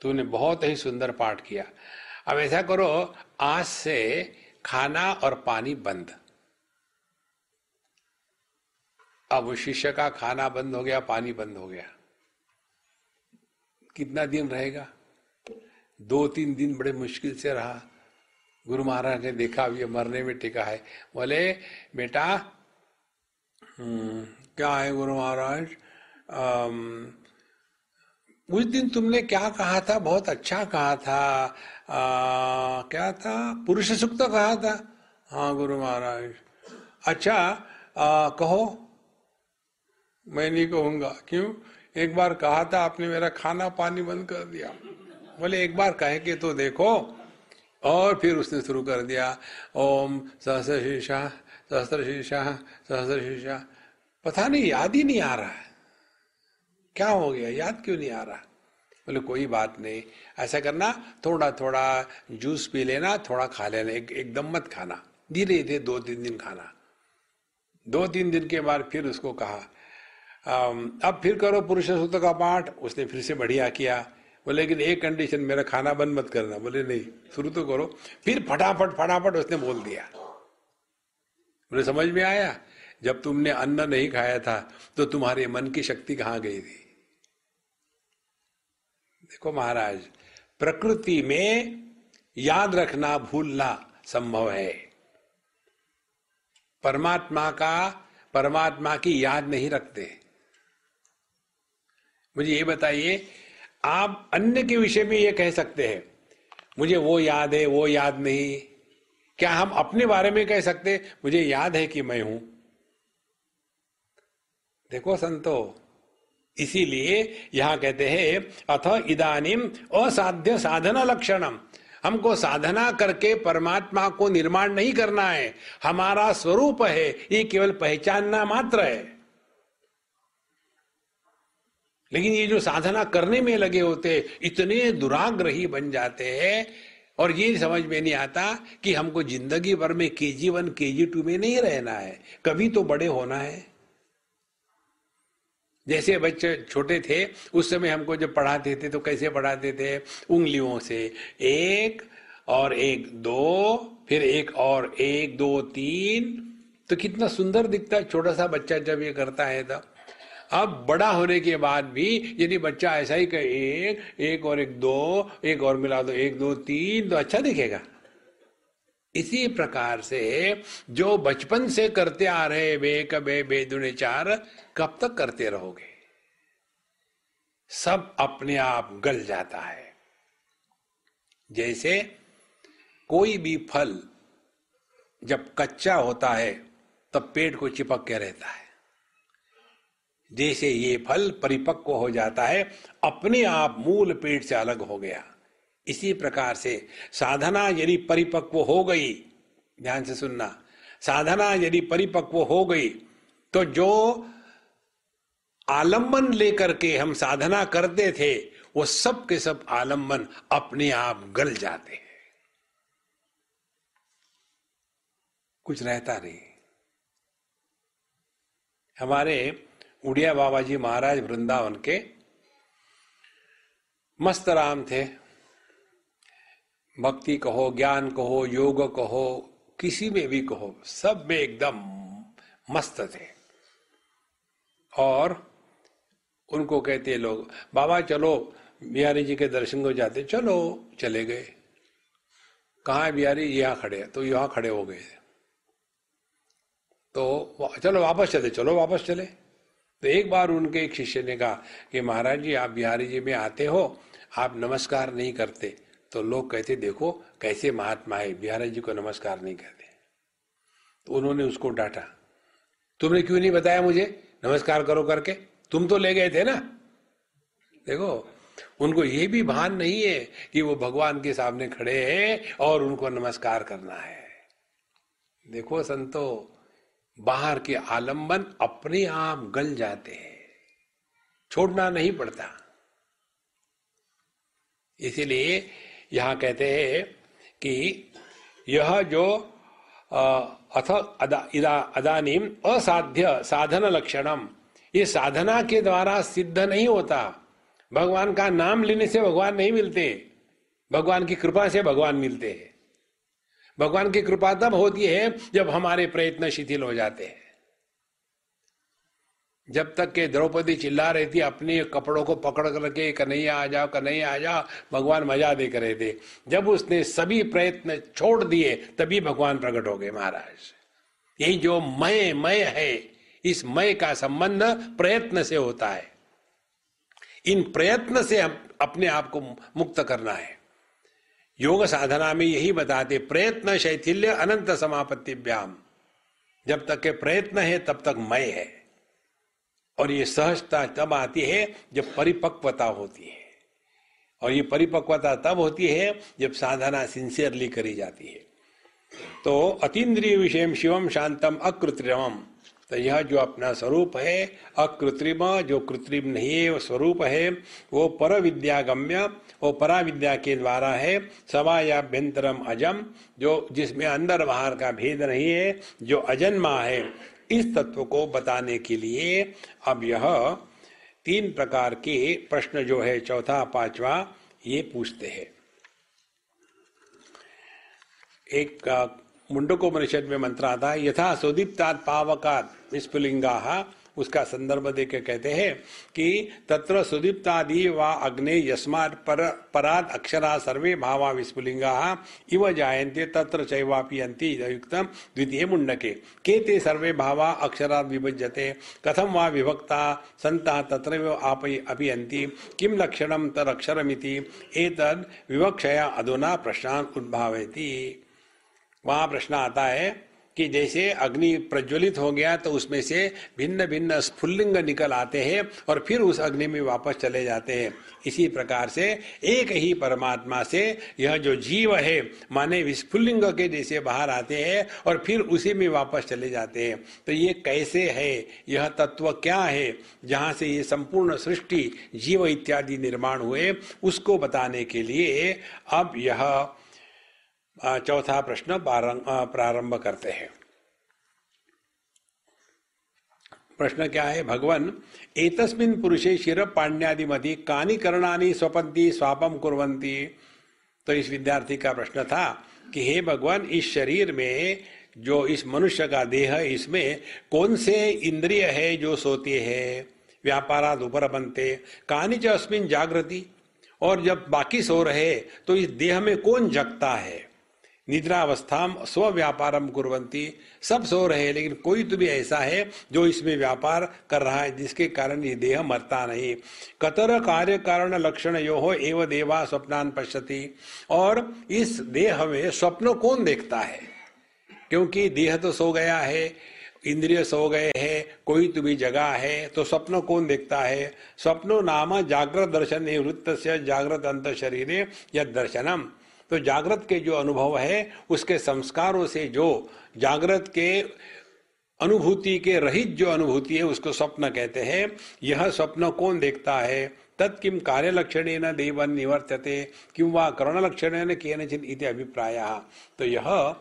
तूने बहुत ही सुंदर पाठ किया। अब ऐसा करो आज से खाना और पानी बंद। अब शिष्य का खाना बंद हो गया पानी बंद हो गया। कितना दिन रहेगा? दो तीन दिन बड़े मुश्किल से रहा। गुरु महाराज ने देखा अब ये मरने में टिका है। बोले बेटा हम्म, क्या है गुरु महाराज? उस दिन तुमने क्या कहा था? बहुत अच्छा कहा था। आ, क्या था? पुरुष सुक्त कहा था। हाँ गुरु महाराज। अच्छा आ, कहो। मैं नहीं कहूँगा। क्यों? एक बार कहा था आपने मेरा खाना पानी बंद कर दिया। बोले एक बार कहे के तो देखो। और फिर उसने शुरू कर दिया। ओम सहस्र शीर्षा सहस्त्र शीर्षा सहस्त्र शीर्षा। पता नहीं याद ही नहीं आ रहा है। क्या हो गया? याद क्यों नहीं आ रहा? बोले कोई बात नहीं। ऐसा करना थोड़ा थोड़ा जूस पी लेना थोड़ा खा लेना एक, एकदम मत खाना। धीरे धीरे दो तीन दिन खाना। दो तीन दिन के बाद फिर उसको कहा अब फिर करो पुरुष सूत्र का पाठ। उसने फिर से बढ़िया किया। बोले लेकिन एक कंडीशन मेरा खाना बंद मत करना। बोले नहीं शुरू तो करो। फिर फटाफट फटाफट उसने बोल दिया। बोले समझ में आया? जब तुमने अन्न नहीं खाया था तो तुम्हारे मन की शक्ति कहाँ गई थी? देखो महाराज, प्रकृति में याद रखना भूलना संभव है। परमात्मा का, परमात्मा की याद नहीं रखते। मुझे ये बताइए, आप अन्य के विषय में ये कह सकते हैं, मुझे वो याद है, वो याद नहीं। क्या हम अपने बारे में कह सकते मुझे याद है कि मैं हूँ? देखो संतो इसीलिए यहाँ कहते हैं, अथ इदानिम असाध्य साधना लक्षणम। हमको साधना करके परमात्मा को निर्माण नहीं करना है। हमारा स्वरूप है, ये केवल पहचानना मात्र है। लेकिन ये जो साधना करने में लगे होते, इतने दुराग्रही बन जाते हैं, और ये समझ में नहीं आता कि हमको ज़िंदगी भर में के जी वन के जी टू में नहीं रहना है। कभी तो बड़े होना है। जैसे बच्चे छोटे थे, उस समय हमको जब पढ़ाते थे तो कैसे पढ़ाते थे? उंगलियों से। एक और एक दो, फिर एक और एक दो तीन। तो कितना सुंदर दिखता है, छोटा सा बच्चा जब ये करता है तब। अब बड़ा होने के बाद भी यदि बच्चा ऐसा ही कहे, एक एक और एक दो, एक और मिला दो, एक दो तीन तो अच्छा दिखेगा। इसी प्रकार से जो बचपन से करते आ रहे बे कबे बे दुने चार कब तक करते रहोगे? सब अपने आप गल जाता है। जैसे कोई भी फल जब कच्चा होता है, तब पेट को चिपक के रहता है। जैसे ये फल परिपक्व हो जाता है, अपने आप मूल पेट से अलग हो गया। इसी प्रकार से साधना यदि परिपक्व हो गई, ध्यान से सुनना, साधना यदि परिपक्व हो गई तो जो आलंबन लेकर के हम साधना करते थे, वो सब के सब आलंबन अपने आप गल जाते हैं। कुछ रहता नहीं। हमारे उड़िया बाबा जी महाराज वृंदावन के मस्त राम थे। भक्ति कहो, ज्ञान कहो, योग कहो, किसी में भी कहो, सब में एकदम मस्त थे। और उनको कहते लोग, बाबा, चलो, बिहारी जी के दर्शन को जाते, चलो, चले गए। कहा है बिहारी? यहाँ खड़े तो यहाँ खड़े हो गए। तो चलो, वापस चले, चलो, वापस चले। तो एक बार उनके एक शिष्य ने कहा कि, महाराज जी, आप बिहारी जी में आते हो, आप नमस्कार नहीं करते। तो लोग कहते, देखो, कैसे महात्मा है बिहारी जी को नमस्कार नहीं करते तो उन्होंने उसको डांटा, तुमने क्यों नहीं बताया मुझे? नमस्कार करो करके। तुम तो ले गए थे ना? देखो, उनको ये भी भान नहीं है कि वो भगवान के सामने खड़े हैं और उनको नमस्कार करना है। देखो संतो, बाहर के आलंबन अपने आप गल जाते हैं। छोड़ना नहीं पड़ता। इसीलिए यहाँ कहते हैं कि यह जो अथ अदा, अदानीम असाध्य साधन लक्षणम। ये साधना के द्वारा सिद्ध नहीं होता। भगवान का नाम लेने से भगवान नहीं मिलते। भगवान की कृपा से भगवान मिलते हैं। भगवान की कृपा तब होती है जब हमारे प्रयत्न शिथिल हो जाते हैं। जब तक के द्रौपदी चिल्ला रही थी, अपने कपड़ों को पकड़ करके कन्हैया आ जाओ कन्हैया आ जाओ, भगवान मज़ा दे रहे थे। जब उसने सभी प्रयत्न छोड़ दिए, तभी भगवान प्रकट हो गए महाराज। यही जो मय मय है, इस मय का संबंध प्रयत्न से होता है। इन प्रयत्न से अपने आप को मुक्त करना है। योग साधना में यही बताते, प्रयत्न शैथिल्य अनंत समापत्ति व्याम जब तक के प्रयत्न है, तब तक मय है। और ये सहजता तब आती है जब परिपक्वता होती है। और ये परिपक्वता तब होती है जब साधना सिंसियरली करी जाती है। तो अतीन्द्रिय विषय शिवम शांतम अकृत्रिम तो यह जो अपना स्वरूप है, अकृत्रिम, जो कृत्रिम नहीं है, वो स्वरूप है, वो पर विद्यागम्य वो परा विद्या के द्वारा है, सवायाभ्यंतरम अजम, जो जिसमें अंदर बाहर का भेद नहीं है, जो अजन्मा है इस तत्व को बताने के लिए अब यह तीन प्रकार के प्रश्न जो है, चौथा, पांचवा, ये पूछते हैं। एक मुंडको मनिषद में मंत्र आता है यथा सुदीप्तात् पावकात् विस्फुलिंगा उसका संदर्भ देकर कहते हैं कि तत्र सुदीप्तादि व अग्ने यस्मात् पर, परात अक्षरा सर्वे भावा विस्फुलिंगा इव जायन्ते तत्र चैवापि अंति युक्त द्वितीय मुंडके के ते सर्वे भावा अक्षरा विभज्यते। कथम वा विभक्ता संता तत्र आप अभियन्ति किम लक्षणम तदक्षरमिति। एतद विवक्षया अधुना प्रश्नान उद्भावयति। वहाँ प्रश्न आता है कि जैसे अग्नि प्रज्वलित हो गया तो उसमें से भिन्न भिन्न स्फुल्लिंग निकल आते हैं और फिर उस अग्नि में वापस चले जाते हैं। इसी प्रकार से एक ही परमात्मा से यह जो जीव है, माने विस्फुल्लिंग के जैसे बाहर आते हैं और फिर उसी में वापस चले जाते हैं। तो ये कैसे है? यह तत्व क्या है? जहाँ से ये संपूर्ण सृष्टि, जीव इत्यादि निर्माण हुए, उसको बताने के लिए अब यह चौथा प्रश्न प्रारंभ करते हैं। प्रश्न क्या है? भगवान, एतस्मिन पुरुषे शिर पाण्यादि मधि कानी करणानी स्वपंती स्वापम कुरंती तो इस विद्यार्थी का प्रश्न था कि हे भगवान, इस शरीर में जो, इस मनुष्य का देह, इसमें कौन से इंद्रिय है जो सोते हैं? व्यापाराद ऊपर बनते कहानी जो अस्मिन जागृति? और जब बाकी सो रहे तो इस देह में कौन जगता है? निद्रावस्था स्व व्यापारम कुरंती सब सो रहे हैं, लेकिन कोई तो भी ऐसा है जो इसमें व्यापार कर रहा है, जिसके कारण ये देह मरता नहीं। कतर कार्य कारण लक्षण यो हो, एव देवा स्वप्नान पश्यति। और इस देह में स्वप्न कौन देखता है? क्योंकि देह तो सो गया है, इंद्रिय सो गए हैं, कोई तो भी जगह है तो स्वप्न कौन देखता है? स्वप्नो नाम जागृत दर्शन निवृत्त से जागृत अंत शरीर या दर्शनम। तो जागृत के जो अनुभव है, उसके संस्कारों से जो जागृत के अनुभूति के रहित जो अनुभूति है, उसको स्वप्न कहते हैं। यह स्वप्न कौन देखता है? तत्किम कार्य लक्षण न देवन निवर्तते, किं वा कर्ण लक्षण केनचित इति अभिप्राय। तो यह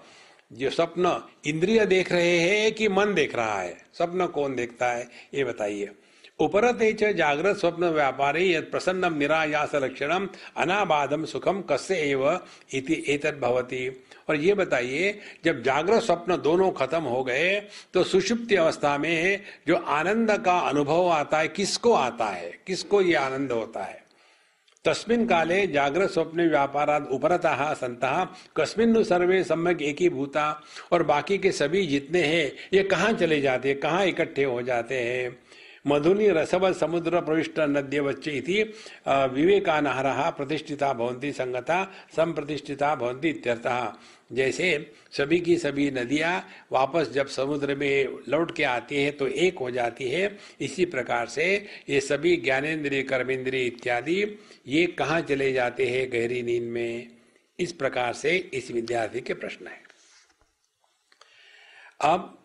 जो स्वप्न इंद्रिय देख रहे हैं कि मन देख रहा है, स्वप्न कौन देखता है, ये बताइए। उपरते च जागृत स्वप्न व्यापारे प्रसन्नम निरायास लक्षणम अनाबादम सुखम कस्य एव इति एतद भवती। और ये बताइए, जब जागृत स्वप्न दोनों खत्म हो गए तो सुषुप्ति अवस्था में जो आनंद का अनुभव आता है, किसको आता है? किसको ये आनंद होता है? तस्मिन काले जागृत स्वप्न व्यापाराद उपरता संता कस्मिन सर्वे सम्यक एक ही भूता और बाकी के सभी जितने हैं, ये कहाँ चले जाते हैं? कहाँ इकट्ठे हो जाते हैं? मधुनि रसव समुद्र प्रविष्ट नद्य बच्चे इति विवेकानहर प्रतिष्ठिता भवंती संगता, संप्रतिष्ठिता भवंती इत्यर्थः। जैसे सभी की सभी नदियाँ वापस जब समुद्र में लौट के आती है तो एक हो जाती है। इसी प्रकार से ये सभी ज्ञानेन्द्रिय कर्मेंद्रिय इत्यादि, ये कहाँ चले जाते हैं गहरी नींद में? इस प्रकार से इस विद्यार्थी के प्रश्न है। अब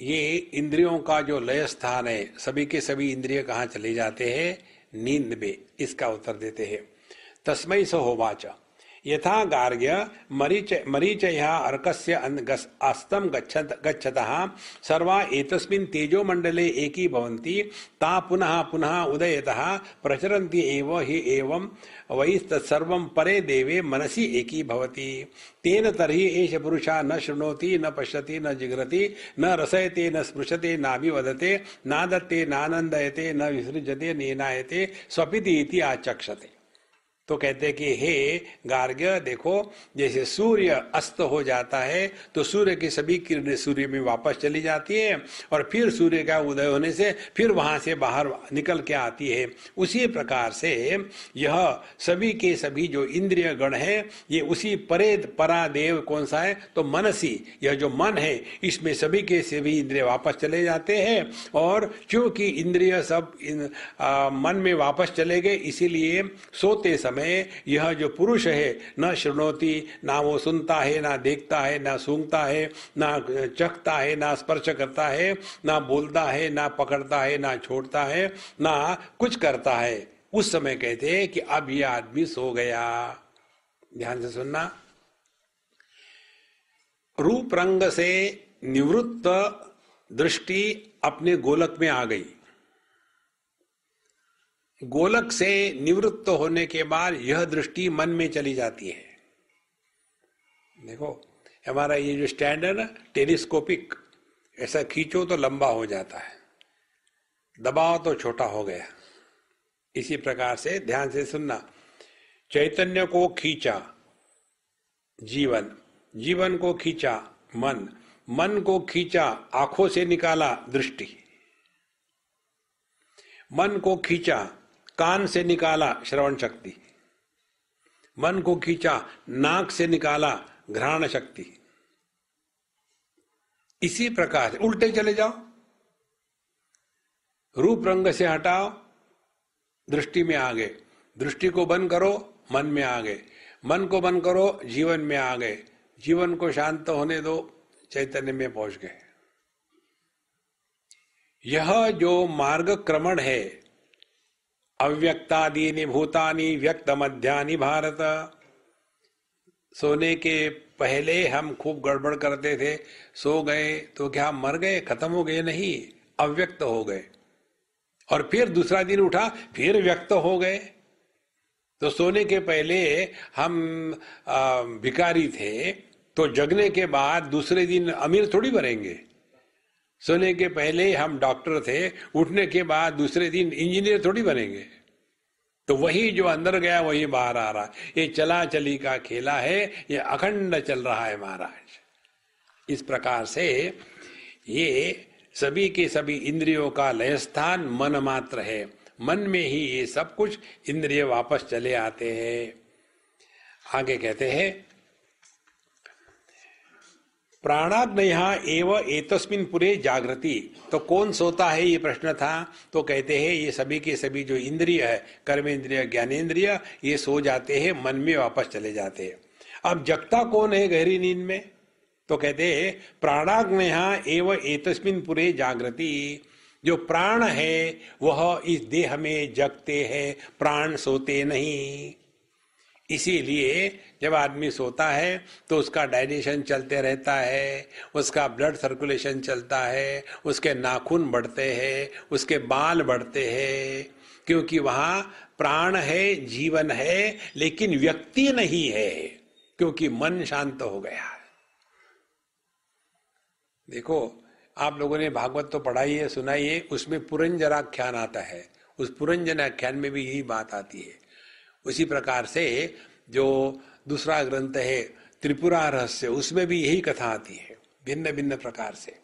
ये इंद्रियों का जो लय स्थान है, सभी के सभी इंद्रिय कहाँ चले जाते हैं? नींद में, इसका उत्तर देते हैं। तस्मय स होवाचा यथा गार्ग्य मरीच, मरीचया अर्कस्य अस्तम गच्छत, गच्छतः। सर्वा एतस्मिन् तेजोमण्डले एकी भवन्ति। ता पुनः पुनः उदयतः। प्रचरन्ति एव हि एवं वै तत्सर्वं परे देवे मनसि एकी भवति। तेन तर्हि एष पुरुषः न शृणोति, न पश्यति, न जिघ्रति, न रसयते, न स्पृशते नाभिवदते नादत्ते, नानन्दयते, न विसृजते, नेनायते, स्वपिति इति आचक्षते। तो कहते हैं कि हे गार्ग्य देखो जैसे सूर्य अस्त हो जाता है तो सूर्य की सभी किरणें सूर्य में वापस चली जाती है और फिर सूर्य का उदय होने से फिर वहाँ से बाहर निकल के आती है। उसी प्रकार से यह सभी के सभी जो इंद्रिय गण है ये उसी परेद परादेव कौन सा है? तो मनसी यह जो मन है इसमें सभी के सभी इंद्रिय वापस चले जाते हैं और क्योंकि इंद्रिय सब इन, आ, मन में वापस चले गए इसीलिए सोते समय में यह जो पुरुष है, न श्रृणोती ना वो सुनता है, ना देखता है, ना सूंघता है, ना चखता है, ना स्पर्श करता है, ना बोलता है, ना पकड़ता है, ना छोड़ता है, ना कुछ करता है। उस समय कहते हैं कि अब यह आदमी सो गया। ध्यान से सुनना। रूप रंग से निवृत्त दृष्टि अपने गोलक में आ गई। गोलक से निवृत्त होने के बाद यह दृष्टि मन में चली जाती है। देखो, हमारा ये जो स्टैंड है ना, टेलीस्कोपिक, ऐसा खींचो तो लंबा हो जाता है, दबाव तो छोटा हो गया। इसी प्रकार से ध्यान से सुनना। चैतन्य को खींचा, जीवन जीवन को खींचा, मन मन को खींचा, आँखों से निकाला दृष्टि। मन को खींचा कान से निकाला श्रवण शक्ति, मन को खींचा, नाक से निकाला घ्राण शक्ति। इसी प्रकार उल्टे चले जाओ, रूप रंग से हटाओ, दृष्टि में आ गए दृष्टि को बंद करो, मन में आ गए मन को बंद करो, जीवन में आ गए जीवन को शांत होने दो, चैतन्य में पहुँच गए। यह जो मार्ग क्रमण है अव्यक्तादीनि भूतानि व्यक्त मध्यानि भारत। सोने के पहले हम खूब गड़बड़ करते थे, सो गए तो क्या मर गए, खत्म हो गए? नहीं, अव्यक्त हो गए। और फिर दूसरा दिन उठा, फिर व्यक्त हो गए। तो सोने के पहले हम भिकारी थे तो जगने के बाद दूसरे दिन अमीर थोड़ी बनेंगे सोने के पहले हम डॉक्टर थे, उठने के बाद दूसरे दिन इंजीनियर थोड़ी बनेंगे। तो वही जो अंदर गया, वही बाहर आ रहा। ये चला चली का खेला है, ये अखंड चल रहा है महाराज। इस प्रकार से ये सभी के सभी इंद्रियों का लय स्थान मन मात्र है। मन में ही ये सब कुछ इंद्रिय वापस चले आते हैं। आगे कहते हैं प्राणाग्नय एव एतस्मिन पुरे जागृति। तो कौन सोता है ये प्रश्न था? तो कहते हैं, ये सभी के सभी जो इंद्रिय है, कर्मेंद्रिय ज्ञानेन्द्रिय ये सो जाते हैं, मन में वापस चले जाते हैं। अब जगता कौन है गहरी नींद में? तो कहते हैं प्राणाग्नय एव एतस्मिन पुरे जागृति। जो प्राण है, वह इस देह में जगते हैं, प्राण सोते नहीं। इसीलिए जब आदमी सोता है तो उसका डाइजेशन चलते रहता है, उसका ब्लड सर्कुलेशन चलता है, उसके नाखून बढ़ते हैं, उसके बाल बढ़ते हैं, क्योंकि वहाँ प्राण है, जीवन है, लेकिन व्यक्ति नहीं है, क्योंकि मन शांत हो गया है। देखो, आप लोगों ने भागवत तो पढ़ाई है, सुनाई है, उसमें पुरंजराख्यान आता है, उस पुरंजन आख्यान में भी यही बात आती है। उसी प्रकार से जो दूसरा ग्रंथ है, त्रिपुरा रहस्य, उसमें भी यही कथा आती है भिन्न भिन्न प्रकार से।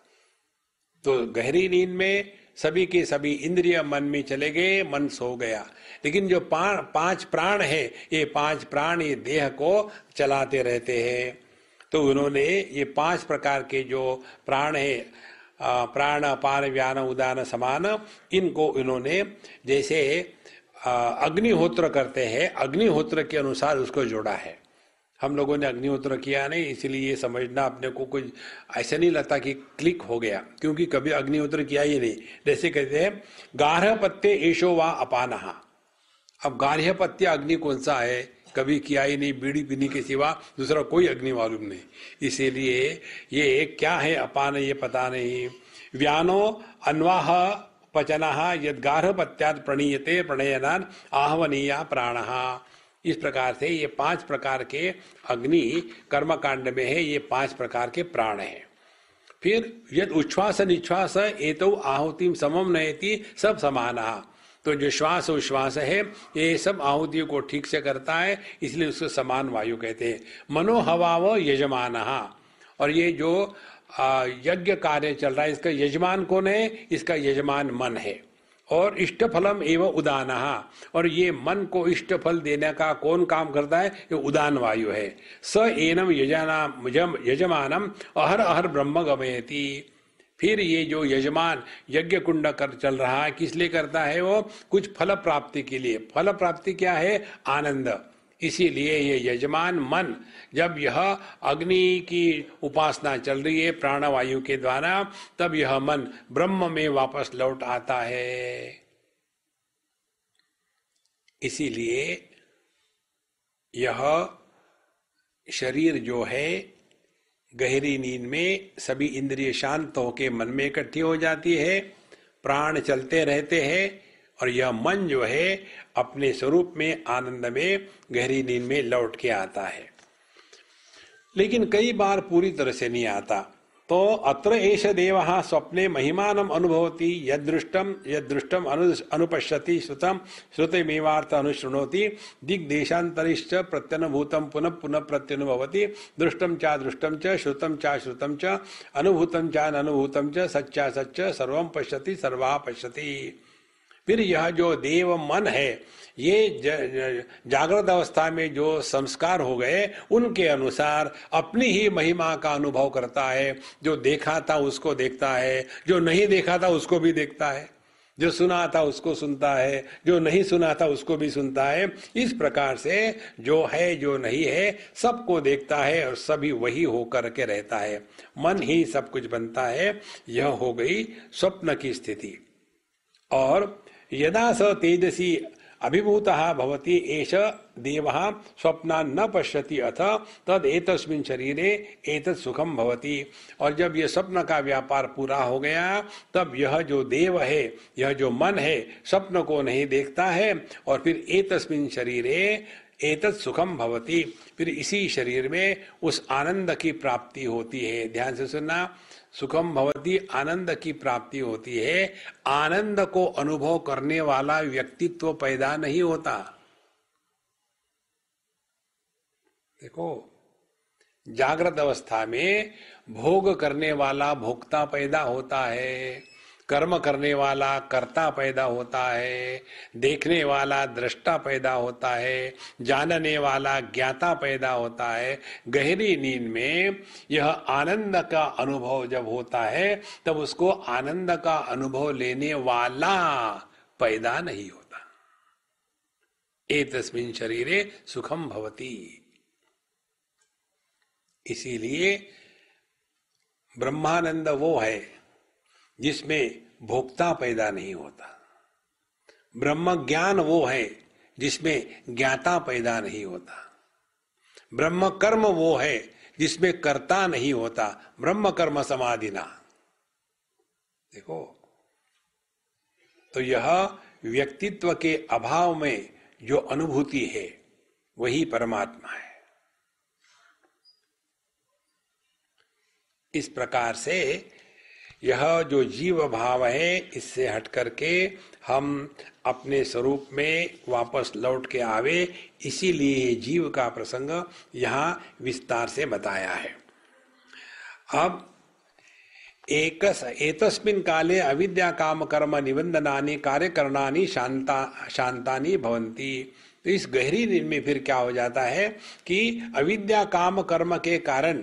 तो गहरी नींद में सभी के सभी इंद्रिय मन में चले गए, मन सो गया। लेकिन जो पाँच प्राण है, ये पाँच प्राण ये देह को चलाते रहते हैं। तो उन्होंने ये पाँच प्रकार के जो प्राण है प्राण अपान व्यान, उदान, समान, इनको इन्होंने जैसे अग्निहोत्र करते हैं। अग्निहोत्र के अनुसार उसको जोड़ा है। हम लोगों ने अग्निहोत्र किया नहीं, इसलिए ये समझना अपने को कुछ ऐसा नहीं लगता कि क्लिक हो गया, क्योंकि कभी अग्निहोत्र किया ही नहीं। जैसे कहते हैं गारह पत्ते एशो व अपानहा अब गारह पत्ते अग्नि कौन सा है? कभी किया ही नहीं, बीड़ी पीने के सिवा दूसरा कोई अग्नि मालूम नहीं। इसीलिए ये क्या है? अपान ये पता नहीं। व्यानो अनवाह पचन यद गार्हपत्याद प्रणीयते प्रणयनान आहवनीय प्राण। इस प्रकार से ये पाँच प्रकार के अग्नि कर्म कांड में है, ये पाँच प्रकार के प्राण है। फिर यद उच्छ्वास निश्वास एतो आहुतिम समम नयति, सब समान। तो जो श्वास उश्वास है, ये सब आहुतियों को ठीक से करता है, इसलिए उसको समान वायु कहते हैं। मनो हवा व यजमान। और ये जो यज्ञ कार्य चल रहा है, इसका यजमान कौन है? इसका यजमान मन है। और इष्ट फलम एवं उदान। और ये मन को इष्ट फल देने का कौन काम करता है? ये उदान वायु है। स एनम यजनाम यजमानम, अहर अहर ब्रह्म गमयती। फिर ये जो यजमान यज्ञ कुंड कर चल रहा है, किस लिए करता है वो? कुछ फल प्राप्ति के लिए। फल प्राप्ति क्या है? आनंद। इसीलिए ये यजमान मन, जब यह अग्नि की उपासना चल रही है प्राणवायु के द्वारा, तब यह मन ब्रह्म में वापस लौट आता है। इसीलिए यह शरीर जो है, गहरी नींद में सभी इंद्रिय शांत होकर मन में इकट्ठी हो जाती है, प्राण चलते रहते हैं और यह मन जो है, अपने स्वरूप में, आनंद में, गहरी नींद में लौट के आता है। लेकिन कई बार पूरी तरह से नहीं आता। तो अत्र एष देव स्वप्ने महिमान अनुभवती, यदृष्टम यदृष्टम अनुपश्यति, श्रुतम श्रुतमेवार्थ अनुशृणोति दिग्देशांतरिश्च प्रत्यनुभूतम पुनः पुनः प्रत्यनुभवती दृष्टम चा दृष्टम च श्रुतम चा श्रुतम च अनुभूतम चा अनुभूतम च, सच्चा सच्च, सर्व पश्यति, सर्वा पश्यति। फिर यह जो देव मन है, ये जागृत अवस्था में जो संस्कार हो गए, उनके अनुसार अपनी ही महिमा का अनुभव करता है। जो देखा था उसको देखता है, जो नहीं देखा था उसको भी देखता है। जो सुना था उसको सुनता है, जो नहीं सुना था उसको भी सुनता है। इस प्रकार से जो है, जो नहीं है, सबको देखता है और सभी वही होकर के रहता है। मन ही सब कुछ बनता है। यह हो गई स्वप्न की स्थिति। और यदा स तेजसी अभिभूत भवती, एष देव स्वप्ना न पश्यति अथ तद एतस्मिन शरीरे एतत् सुखम भवती। और जब यह स्वप्न का व्यापार पूरा हो गया, तब यह जो देव है, यह जो मन है, स्वप्न को नहीं देखता है, और फिर एतस्मिन शरीरे एतत् सुखम भवती। फिर इसी शरीर में उस आनंद की प्राप्ति होती है। ध्यान से सुनना, सुखम भवती, आनंद की प्राप्ति होती है। आनंद को अनुभव करने वाला व्यक्तित्व पैदा नहीं होता। देखो, जागृत अवस्था में भोग करने वाला भोक्ता पैदा होता है। कर्म करने वाला कर्ता पैदा होता है, देखने वाला दृष्टा पैदा होता है, जानने वाला ज्ञाता पैदा होता है, गहरी नींद में यह आनंद का अनुभव जब होता है, तब उसको आनंद का अनुभव लेने वाला पैदा नहीं होता। ए तस्मिन शरीरे सुखम भवती। इसीलिए ब्रह्मानंद वो है जिसमें भोक्ता पैदा नहीं होता। ब्रह्म ज्ञान वो है जिसमें ज्ञाता पैदा नहीं होता। ब्रह्म कर्म वो है जिसमें कर्ता नहीं होता। ब्रह्म कर्म समाधिना देखो तो यह व्यक्तित्व के अभाव में जो अनुभूति है, वही परमात्मा है। इस प्रकार से यह जो जीव भाव है, इससे हट करके हम अपने स्वरूप में वापस लौट के आवे। इसीलिए जीव का प्रसंग यहाँ विस्तार से बताया है। अब एक एतस्मिन काले अविद्या काम कर्म निबंधनानि कार्यकरणानि शांता, शांतानि भवंती तो इस गहरी नींद में फिर क्या हो जाता है कि अविद्या काम कर्म के कारण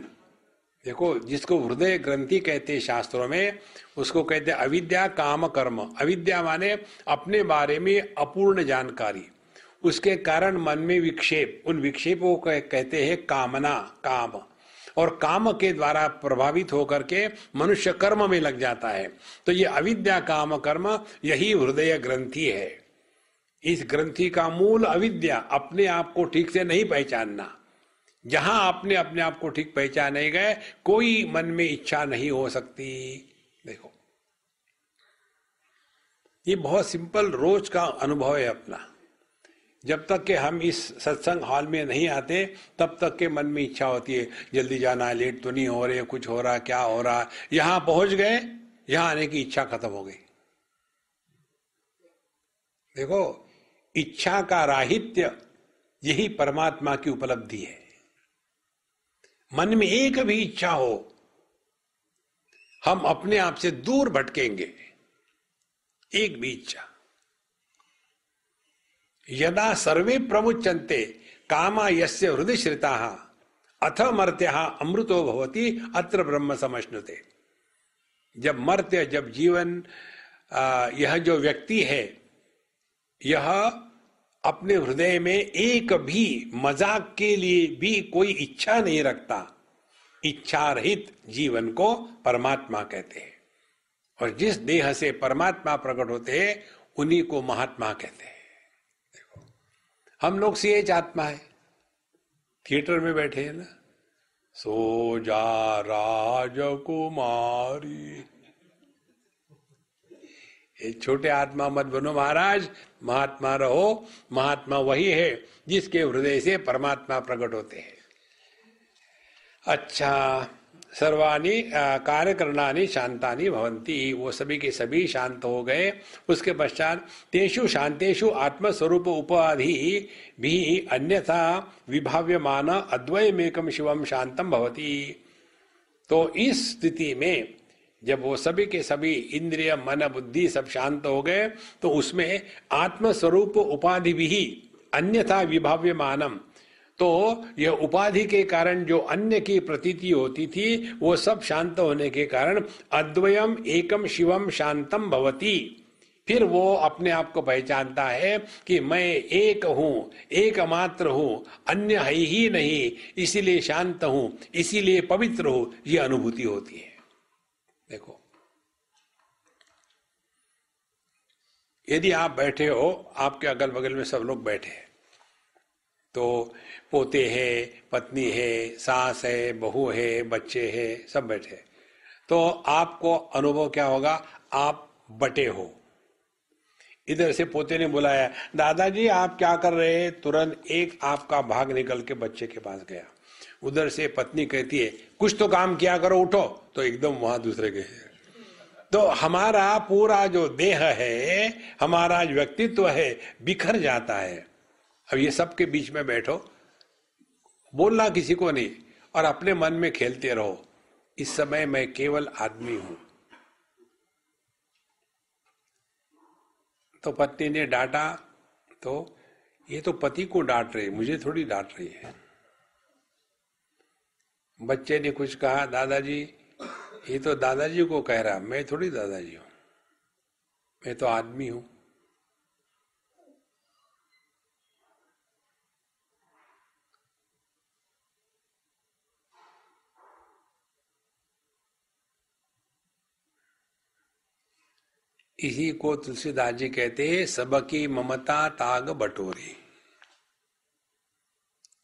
देखो, जिसको हृदय ग्रंथि कहते शास्त्रों में, उसको कहते अविद्या काम कर्म। अविद्या माने अपने बारे में अपूर्ण जानकारी। उसके कारण मन में विक्षेप, उन विक्षेपों को कहते हैं कामना, काम। और काम के द्वारा प्रभावित होकर के मनुष्य कर्म में लग जाता है। तो ये अविद्या काम कर्म, यही हृदय ग्रंथि है। इस ग्रंथि का मूल अविद्या, अपने आप को ठीक से नहीं पहचानना। जहाँ आपने अपने आप को ठीक पहचाने गए, कोई मन में इच्छा नहीं हो सकती। देखो, ये बहुत सिंपल रोज का अनुभव है अपना। जब तक के हम इस सत्संग हॉल में नहीं आते, तब तक के मन में इच्छा होती है, जल्दी जाना, लेट तो नहीं हो रहे, कुछ हो रहा, क्या हो रहा। यहाँ पहुँच गए, यहाँ आने की इच्छा खत्म हो गई। देखो, इच्छा का राहित्य यही परमात्मा की उपलब्धि है। मन में एक भी इच्छा हो, हम अपने आप से दूर भटकेंगे। एक भी इच्छा। यदा सर्वे प्रमुचंते कामा यस्य हृदय श्रिता, अथ मर्त्य अमृतो भवती, अत्र ब्रह्म समझते जब मर्त्य, जब जीवन यह जो व्यक्ति है, यह अपने हृदय में एक भी मज़ाक के लिए भी कोई इच्छा नहीं रखता। इच्छा रहित जीवन को परमात्मा कहते हैं। और जिस देह से परमात्मा प्रकट होते हैं, उन्हीं को महात्मा कहते हैं। देखो, हम लोग सी आत्मा है। थिएटर में बैठे हैं ना? सो जा राजकुमारी। छोटे आत्मा मत बनो महाराज महात्मा रहो, महात्मा वही है जिसके हृदय से परमात्मा प्रकट होते हैं। अच्छा सर्वानी कार्य करणानी शांतानी भवंती। वो सभी के सभी शांत हो गए। उसके पश्चात तेषु शांतेषु आत्मस्वरूप उपाधि भी अन्यथा विभाव्यमान अद्वयमेकम शिवम शांतम भवती। तो इस स्थिति में जब वो सभी के सभी इंद्रिय, मन, बुद्धि सब शांत हो गए तो उसमें आत्मस्वरूप उपाधि भी अन्यथा विभाव्य मानम तो यह उपाधि के कारण जो अन्य की प्रतीति होती थी, वो सब शांत होने के कारण अद्वयम एकम शिवम शांतम भवती। फिर वो अपने आप को पहचानता है कि मैं एक हूँ एक मात्र हूँ, अन्य है ही नहीं, इसीलिए शांत हूँ, इसीलिए पवित्र हूँ, ये अनुभूति होती है। देखो। यदि आप बैठे हो, आपके अगल बगल में सब लोग बैठे हैं तो पोते हैं, पत्नी है, सास है, बहू है, बच्चे हैं, सब बैठे तो आपको अनुभव क्या होगा? आप बटे हो। इधर से पोते ने बुलाया, दादाजी, आप क्या कर रहे हैं? तुरंत एक आपका भाग निकल के बच्चे के पास गया। उधर से पत्नी कहती है, कुछ तो काम किया करो, उठो। तो एकदम वहाँ दूसरे के तो हमारा पूरा जो देह है, हमारा व्यक्तित्व है, बिखर जाता है। अब ये सबके बीच में बैठो। बोलना किसी को नहीं, और अपने मन में खेलते रहो। इस समय मैं केवल आदमी हूँ। तो पत्नी ने डांटा तो ये तो पति को डांट रही, मुझे थोड़ी डांट रही है। बच्चे ने कुछ कहा, दादाजी, ये तो दादाजी को कह रहा, मैं थोड़ी दादाजी हूँ। मैं तो आदमी हूँ। इसी को तुलसीदास जी कहते हैं, सबकी ममता ताग बटोरी।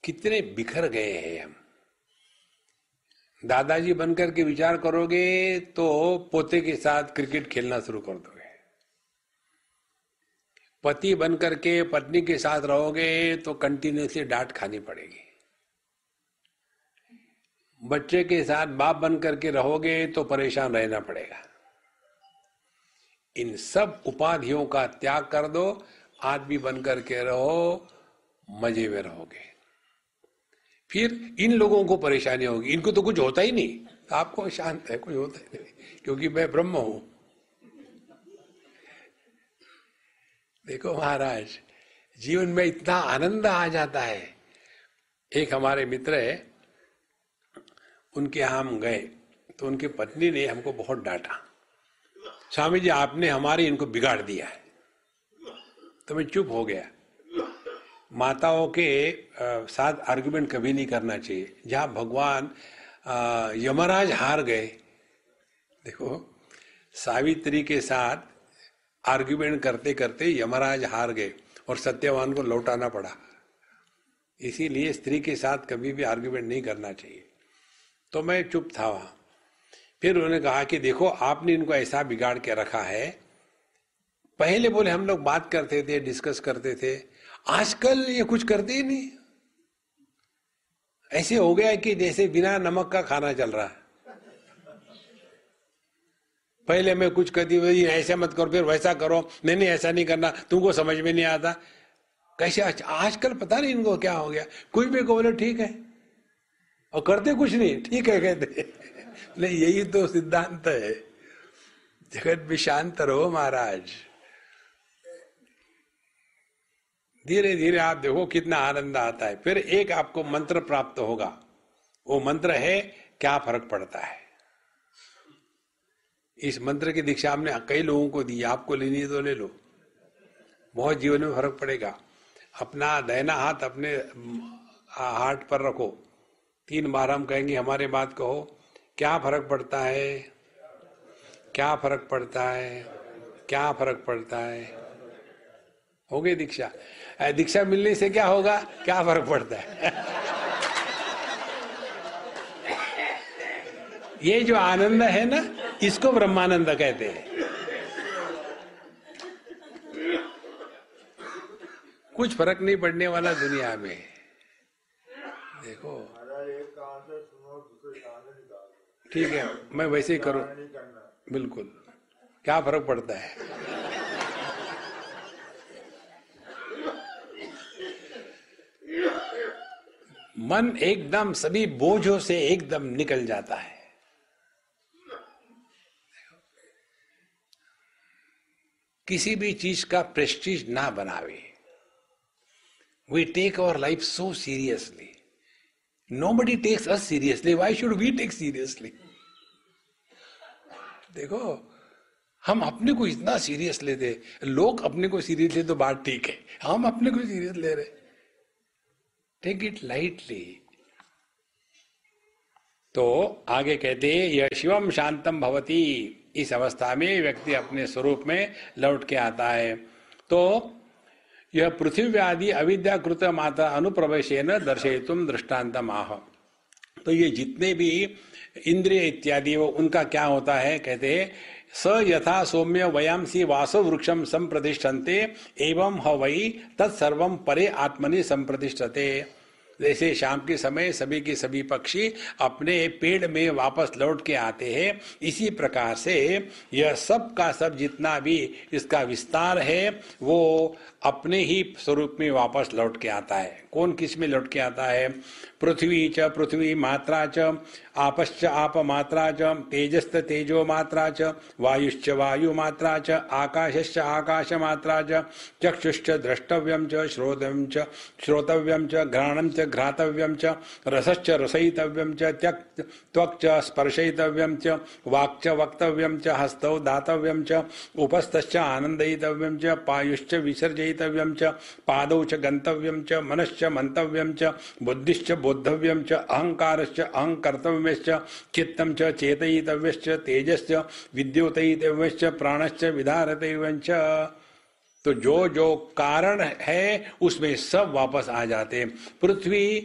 कितने बिखर गए हैं हम। दादाजी बनकर के विचार करोगे तो पोते के साथ क्रिकेट खेलना शुरू कर दोगे। पति बनकर के पत्नी के साथ रहोगे तो कंटिन्यूसली डांट खानी पड़ेगी। बच्चे के साथ बाप बन करके रहोगे तो परेशान रहना पड़ेगा। इन सब उपाधियों का त्याग कर दो, आदमी बन करके रहो, मज़े में रहोगे। फिर इन लोगों को परेशानी होगी। इनको तो कुछ होता ही नहीं। आपको शांत है कुछ होता ही नहीं, क्योंकि मैं ब्रह्म हूँ। देखो महाराज, जीवन में इतना आनंद आ जाता है। एक हमारे मित्र है, उनके यहाँ हम गए तो उनकी पत्नी ने हमको बहुत डांटा। स्वामी जी, आपने हमारे इनको बिगाड़ दिया है। तो मैं चुप हो गया। माताओं के साथ आर्गुमेंट कभी नहीं करना चाहिए। जहाँ भगवान यमराज हार गए, देखो, सावित्री के साथ आर्गुमेंट करते करते यमराज हार गए और सत्यवान को लौटाना पड़ा। इसीलिए स्त्री के साथ कभी भी आर्गुमेंट नहीं करना चाहिए। तो मैं चुप था वहाँ। फिर उन्होंने कहा कि देखो, आपने इनको ऐसा बिगाड़ के रखा है। पहले बोले हम लोग बात करते थे डिस्कस करते थे। आजकल ये कुछ करते ही नहीं। ऐसे हो गया कि जैसे बिना नमक का खाना चल रहा है। पहले मैं कुछ कहती हुई ऐसा मत करो, फिर वैसा करो। नहीं नहीं, ऐसा नहीं करना। तुमको समझ में नहीं आता। कैसे आजकल पता नहीं इनको क्या हो गया। कुछ भी को बोले, ठीक है। और करते कुछ नहीं। ठीक है, कहते नहीं, यही तो सिद्धांत है। जगत भी शांत रहो महाराज। धीरे धीरे आप देखो कितना आनंद आता है। फिर एक आपको मंत्र प्राप्त होगा। वो मंत्र है, क्या फ़र्क पड़ता है? इस मंत्र की दीक्षा हमने कई लोगों को दी। आपको लेनी है तो ले लो। बहुत जीवन में फ़र्क पड़ेगा। अपना दहना हाथ अपने हार्ट पर रखो। तीन बार हम कहेंगे, हमारे बात कहो, क्या फ़र्क पड़ता है? क्या फ़र्क पड़ता है? क्या फ़र्क पड़ता है? हो गई दीक्षा। दीक्षा मिलने से क्या होगा? क्या फ़र्क पड़ता है? ये जो आनंद है ना, इसको ब्रह्मानंद कहते हैं। कुछ फ़र्क नहीं पड़ने वाला दुनिया में। देखो। ठीक है, मैं वैसे ही करूँ। बिल्कुल। क्या फ़र्क पड़ता है? मन एकदम सभी बोझों से एकदम निकल जाता है। किसी भी चीज़ का प्रेस्टीज ना बनावे। We take our life so seriously nobody takes us seriously why should we take seriously देखो, हम अपने को इतना सीरियस लेते लोग अपने को सीरियस ले तो बात ठीक है। हम अपने को सीरियस ले रहे टेक इट लाइटली तो आगे कहते यह शिवम शांतम भवती। इस अवस्था में व्यक्ति अपने स्वरूप में लौट के आता है। तो यह पृथ्वी आदि अविद्याकृत माता अनुप्रवेश न तुम दृष्टांत आह। तो ये जितने भी इंद्रिय इत्यादि, वो उनका क्या होता है? कहते स यथा सौम्य वयांसी वासव वृक्षम एवं ह वही तत्सर्व परे आत्मनि संप्रतिष्ठते। जैसे शाम के समय सभी के सभी पक्षी अपने पेड़ में वापस लौट के आते हैं, इसी प्रकार से यह सब का सब जितना भी इसका विस्तार है, वो अपने ही स्वरूप में वापस लौट के आता है। कौन किसमें लौट के आता है? पृथ्वी च, पृथ्वी मात्रा च, आपश्च आप मात्रा च, तेजस्त तेजो मात्रा च, वायुश्च वायु मात्रा च, आकाशश्च आकाश मात्रा च, चक्षुश्च द्रष्टव्यम च श्रोतव्यम च श्रोतव्यम च घ्राणम च घ्रातव्यम च, रसश्च रसयितव्यम च, त्यक्, त्वक् च स्पर्शयितव्यम च, वाक् च वक्तव्यम च, हस्तौ दातव्यम च, उपस्थश्च आनंदयितव्यम च, पायुश्च विसर्जयितव्यम च, पादौ च गंतव्यम च, मनश्च मंतव्यम च, बुद्धिश्च बोद्धव्यम च अहंकारश्च अहंकर्तव्यश्च चित्तम च चेतयितव्यश्च, तेजश्च, विद्युतयितव्यश्च, प्राणश्च विधारतव्यश्च तो जो जो कारण है, उसमें सब वापस आ जाते। पृथ्वी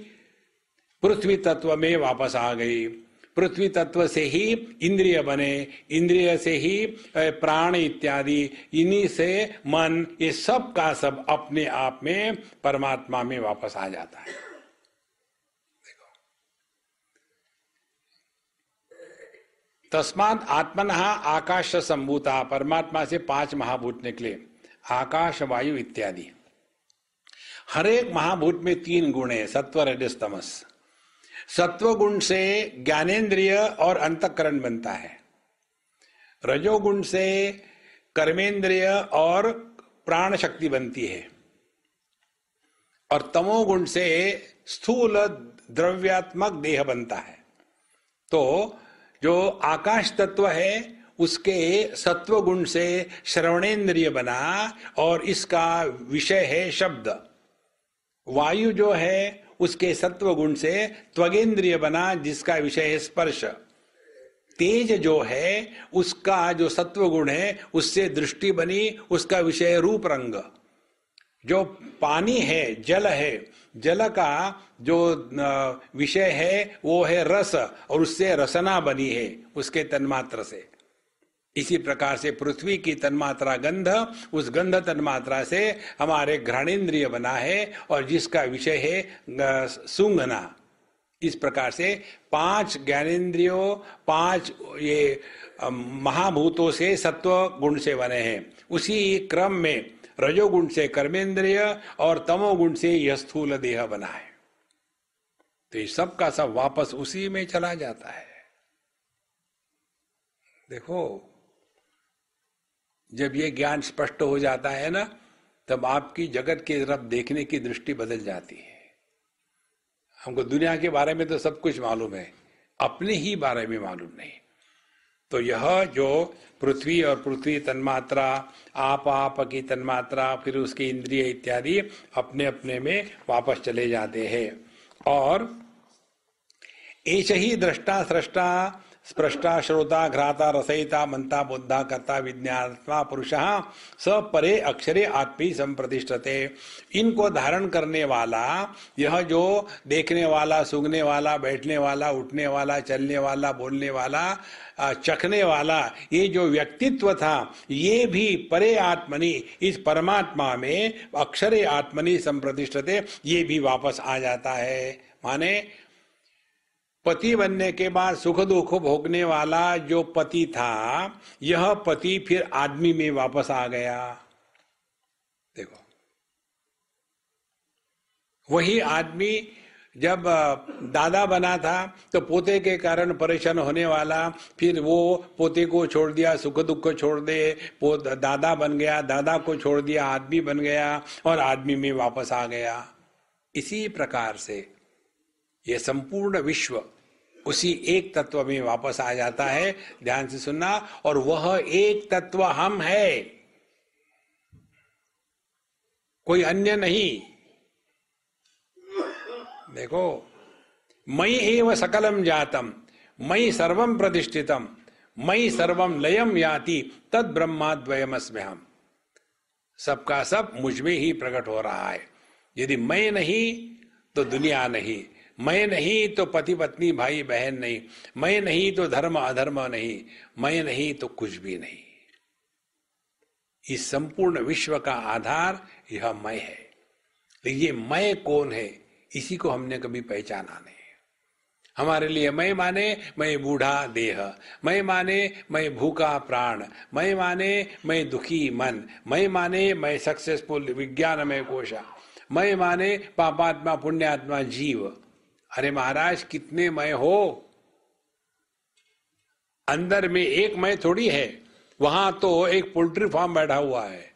पृथ्वी तत्व में वापस आ गई। पृथ्वी तत्व से ही इंद्रिय बने। इंद्रिय से ही प्राण इत्यादि, इन्हीं से मन, ये सब का सब अपने आप में परमात्मा में वापस आ जाता है। तस्मात आत्मन आकाश संभूता परमात्मा से पाँच महाभूत निकले आकाश वायु इत्यादि। हर एक महाभूत में तीन गुण है, सत्व रजस्तमस सत्व गुण से ज्ञानेन्द्रिय और अंतकरण बनता है। रजोगुण से कर्मेंद्रिय और प्राण शक्ति बनती है। और तमोगुण से स्थूल द्रव्यात्मक देह बनता है। तो जो आकाश तत्व है, उसके सत्व गुण से श्रवणेन्द्रिय बना और इसका विषय है शब्द। वायु जो है, उसके सत्व गुण से त्वगेंद्रिय बना, जिसका विषय है स्पर्श। तेज जो है, उसका जो सत्व गुण है, उससे दृष्टि बनी, उसका विषय रूप रंग। जो पानी है, जल है जल का जो विषय है, वो है रस, और उससे रसना बनी है, उसके तन्मात्र से। इसी प्रकार से पृथ्वी की तन्मात्रा गंध, उस गंध तन्मात्रा से हमारे घ्राणेन्द्रिय बना है, और जिसका विषय है सूंघना। इस प्रकार से पाँच ज्ञानेन्द्रियों, पाँच, ये महाभूतों से सत्व गुण से बने हैं। उसी क्रम में रजोगुण से कर्मेंद्रिय और तमोगुण से यह स्थूल देह बना है तो ये सब का सब वापस उसी में चला जाता है। देखो, जब ये ज्ञान स्पष्ट हो जाता है ना, तब आपकी जगत की तरफ़ देखने की दृष्टि बदल जाती है। हमको दुनिया के बारे में तो सब कुछ मालूम है, अपने ही बारे में मालूम नहीं। तो यह जो पृथ्वी और पृथ्वी तन्मात्रा, आप आप की तन्मात्रा, फिर उसकी इंद्रिय इत्यादि अपने अपने में वापस चले जाते हैं। और ऐसे ही दृष्टा, सृष्टा स्पृष्टा, श्रोता, घ्राता, रसयिता, मंता, बुद्धा, कर्ता, विज्ञात्मा, पुरुष स परे अक्षरे आत्मी संप्रतिष्ठते। इनको धारण करने वाला, यह जो देखने वाला सुगने वाला, बैठने वाला, उठने वाला, चलने वाला, बोलने वाला चखने वाला, ये जो व्यक्तित्व था, ये भी परे आत्मनि, इस परमात्मा में अक्षरे आत्मनि संप्रतिष्ठते, ये भी वापस आ जाता है। माने पति बनने के बाद सुख दुख भोगने वाला जो पति था, यह पति फिर आदमी में वापस आ गया। देखो। वही आदमी जब दादा बना था तो पोते के कारण परेशान होने वाला, फिर वो पोते को छोड़ दिया, सुख दुख को छोड़ दे दादा बन गया, दादा को छोड़ दिया, आदमी बन गया, और आदमी में वापस आ गया। इसी प्रकार से ये संपूर्ण विश्व उसी एक तत्व में वापस आ जाता है, ध्यान से सुनना, और वह एक तत्व हम है। कोई अन्य नहीं। देखो, मई एव सकलम जातम, मई सर्वम प्रतिष्ठितम, मई सर्वम लयम याति, तद ब्रह्माद्वयमस्म हम सबका सब मुझमें ही प्रकट हो रहा है। यदि मैं नहीं तो दुनिया नहीं। मैं नहीं तो पति पत्नी भाई बहन नहीं। मैं नहीं तो धर्म, अधर्म नहीं। मैं नहीं तो कुछ भी नहीं। इस संपूर्ण विश्व का आधार यह मैं है। ये मैं कौन है, इसी को हमने कभी पहचाना नहीं। हमारे लिए मैं माने मैं बूढ़ा देह। मैं माने मैं भूखा प्राण। मैं माने मैं दुखी मन। मैं माने मैं सक्सेसफुल विज्ञान में कोशा। मैं माने पापात्मा, पुण्यात्मा, जीव। अरे महाराज, कितने मय हो? अंदर में एक मैं थोड़ी है, वहाँ तो एक पोल्ट्री फार्म बैठा हुआ है।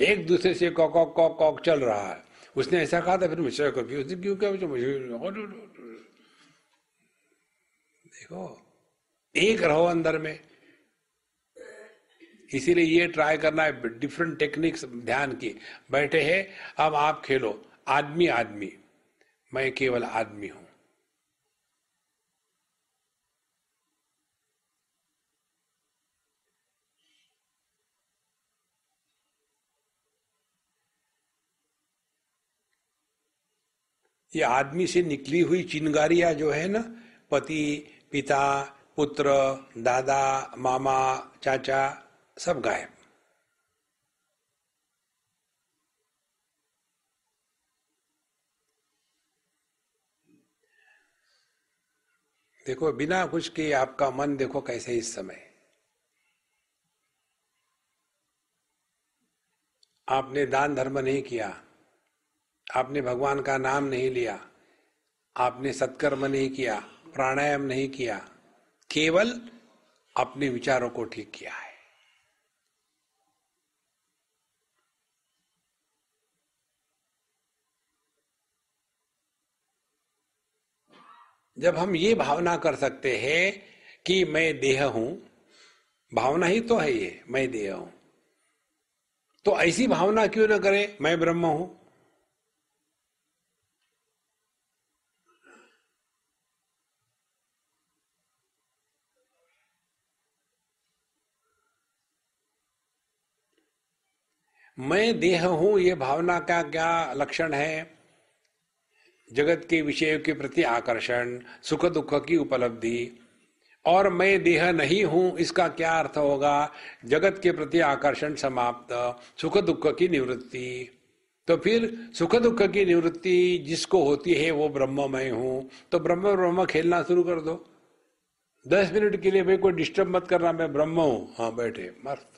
एक दूसरे से कॉक कॉक कॉक चल रहा है। उसने ऐसा कहा था, फिर मुझसे कंफ्यूज क्यों, क्या मुझे देखो, एक रहो अंदर में। इसीलिए ये ट्राई करना है डिफरेंट टेक्निक्स ध्यान की। बैठे हैं, अब आप खेलो। आदमी आदमी। मैं केवल आदमी हूँ। ये आदमी से निकली हुई चिनगारियाँ जो है ना, पति, पिता, पुत्र, दादा, मामा, चाचा, सब गायब। देखो, बिना कुछ के आपका मन देखो कैसे इस समय। आपने दान धर्म नहीं किया, आपने भगवान का नाम नहीं लिया, आपने सत्कर्म नहीं किया, प्राणायाम नहीं किया, केवल अपने विचारों को ठीक किया है। जब हम ये भावना कर सकते हैं कि मैं देह हूँ, भावना ही तो है ये, मैं देह हूँ। तो ऐसी भावना क्यों ना करें, मैं ब्रह्म हूँ? मैं देह हूँ, ये भावना का क्या लक्षण है? जगत के विषयों के प्रति आकर्षण सुख दुख की उपलब्धि। और मैं देह नहीं हूँ, इसका क्या अर्थ होगा? जगत के प्रति आकर्षण समाप्त सुख दुख की निवृत्ति। तो फिर सुख दुख की निवृत्ति जिसको होती है, वो ब्रह्म ब्रह्ममय हूँ। तो ब्रह्म ब्रह्म खेलना शुरू कर दो। दस मिनट के लिए भाई कोई डिस्टर्ब मत करना, मैं ब्रह्म हूँ। हाँ बैठे, मस्त।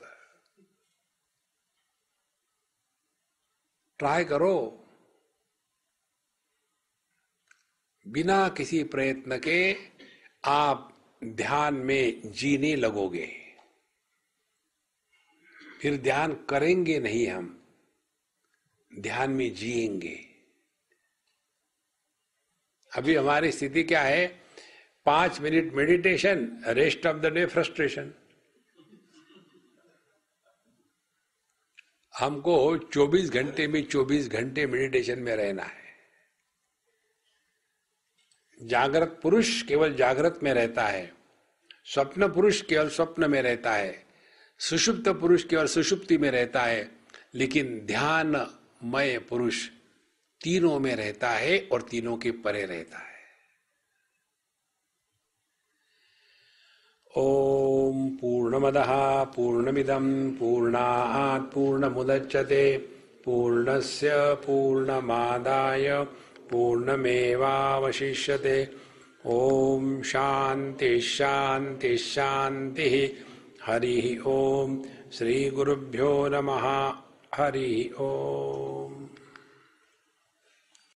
ट्राई करो। बिना किसी प्रयत्न के आप ध्यान में जीने लगोगे। फिर ध्यान करेंगे नहीं हम, ध्यान में जिएँगे। अभी हमारी स्थिति क्या है? पाँच minute meditation rest of the day frustration हमको 24 घंटे में 24 घंटे मेडिटेशन में रहना है। जागृत पुरुष केवल जागृत में रहता है, स्वप्न पुरुष केवल स्वप्न में रहता है, सुषुप्त पुरुष केवल सुषुप्ति में रहता है, लेकिन ध्यान मय पुरुष तीनों में रहता है और तीनों के परे रहता है। ओम पूर्णमद पूर्णमिदम पूर्णात् पूर्णमुदच्यते, पूर्णस्य पूर्णमादाय पूर्णमेवावशिष्यते। शांति शांति हरि ओम। श्री गुरुभ्यो नमः। हरि ओम।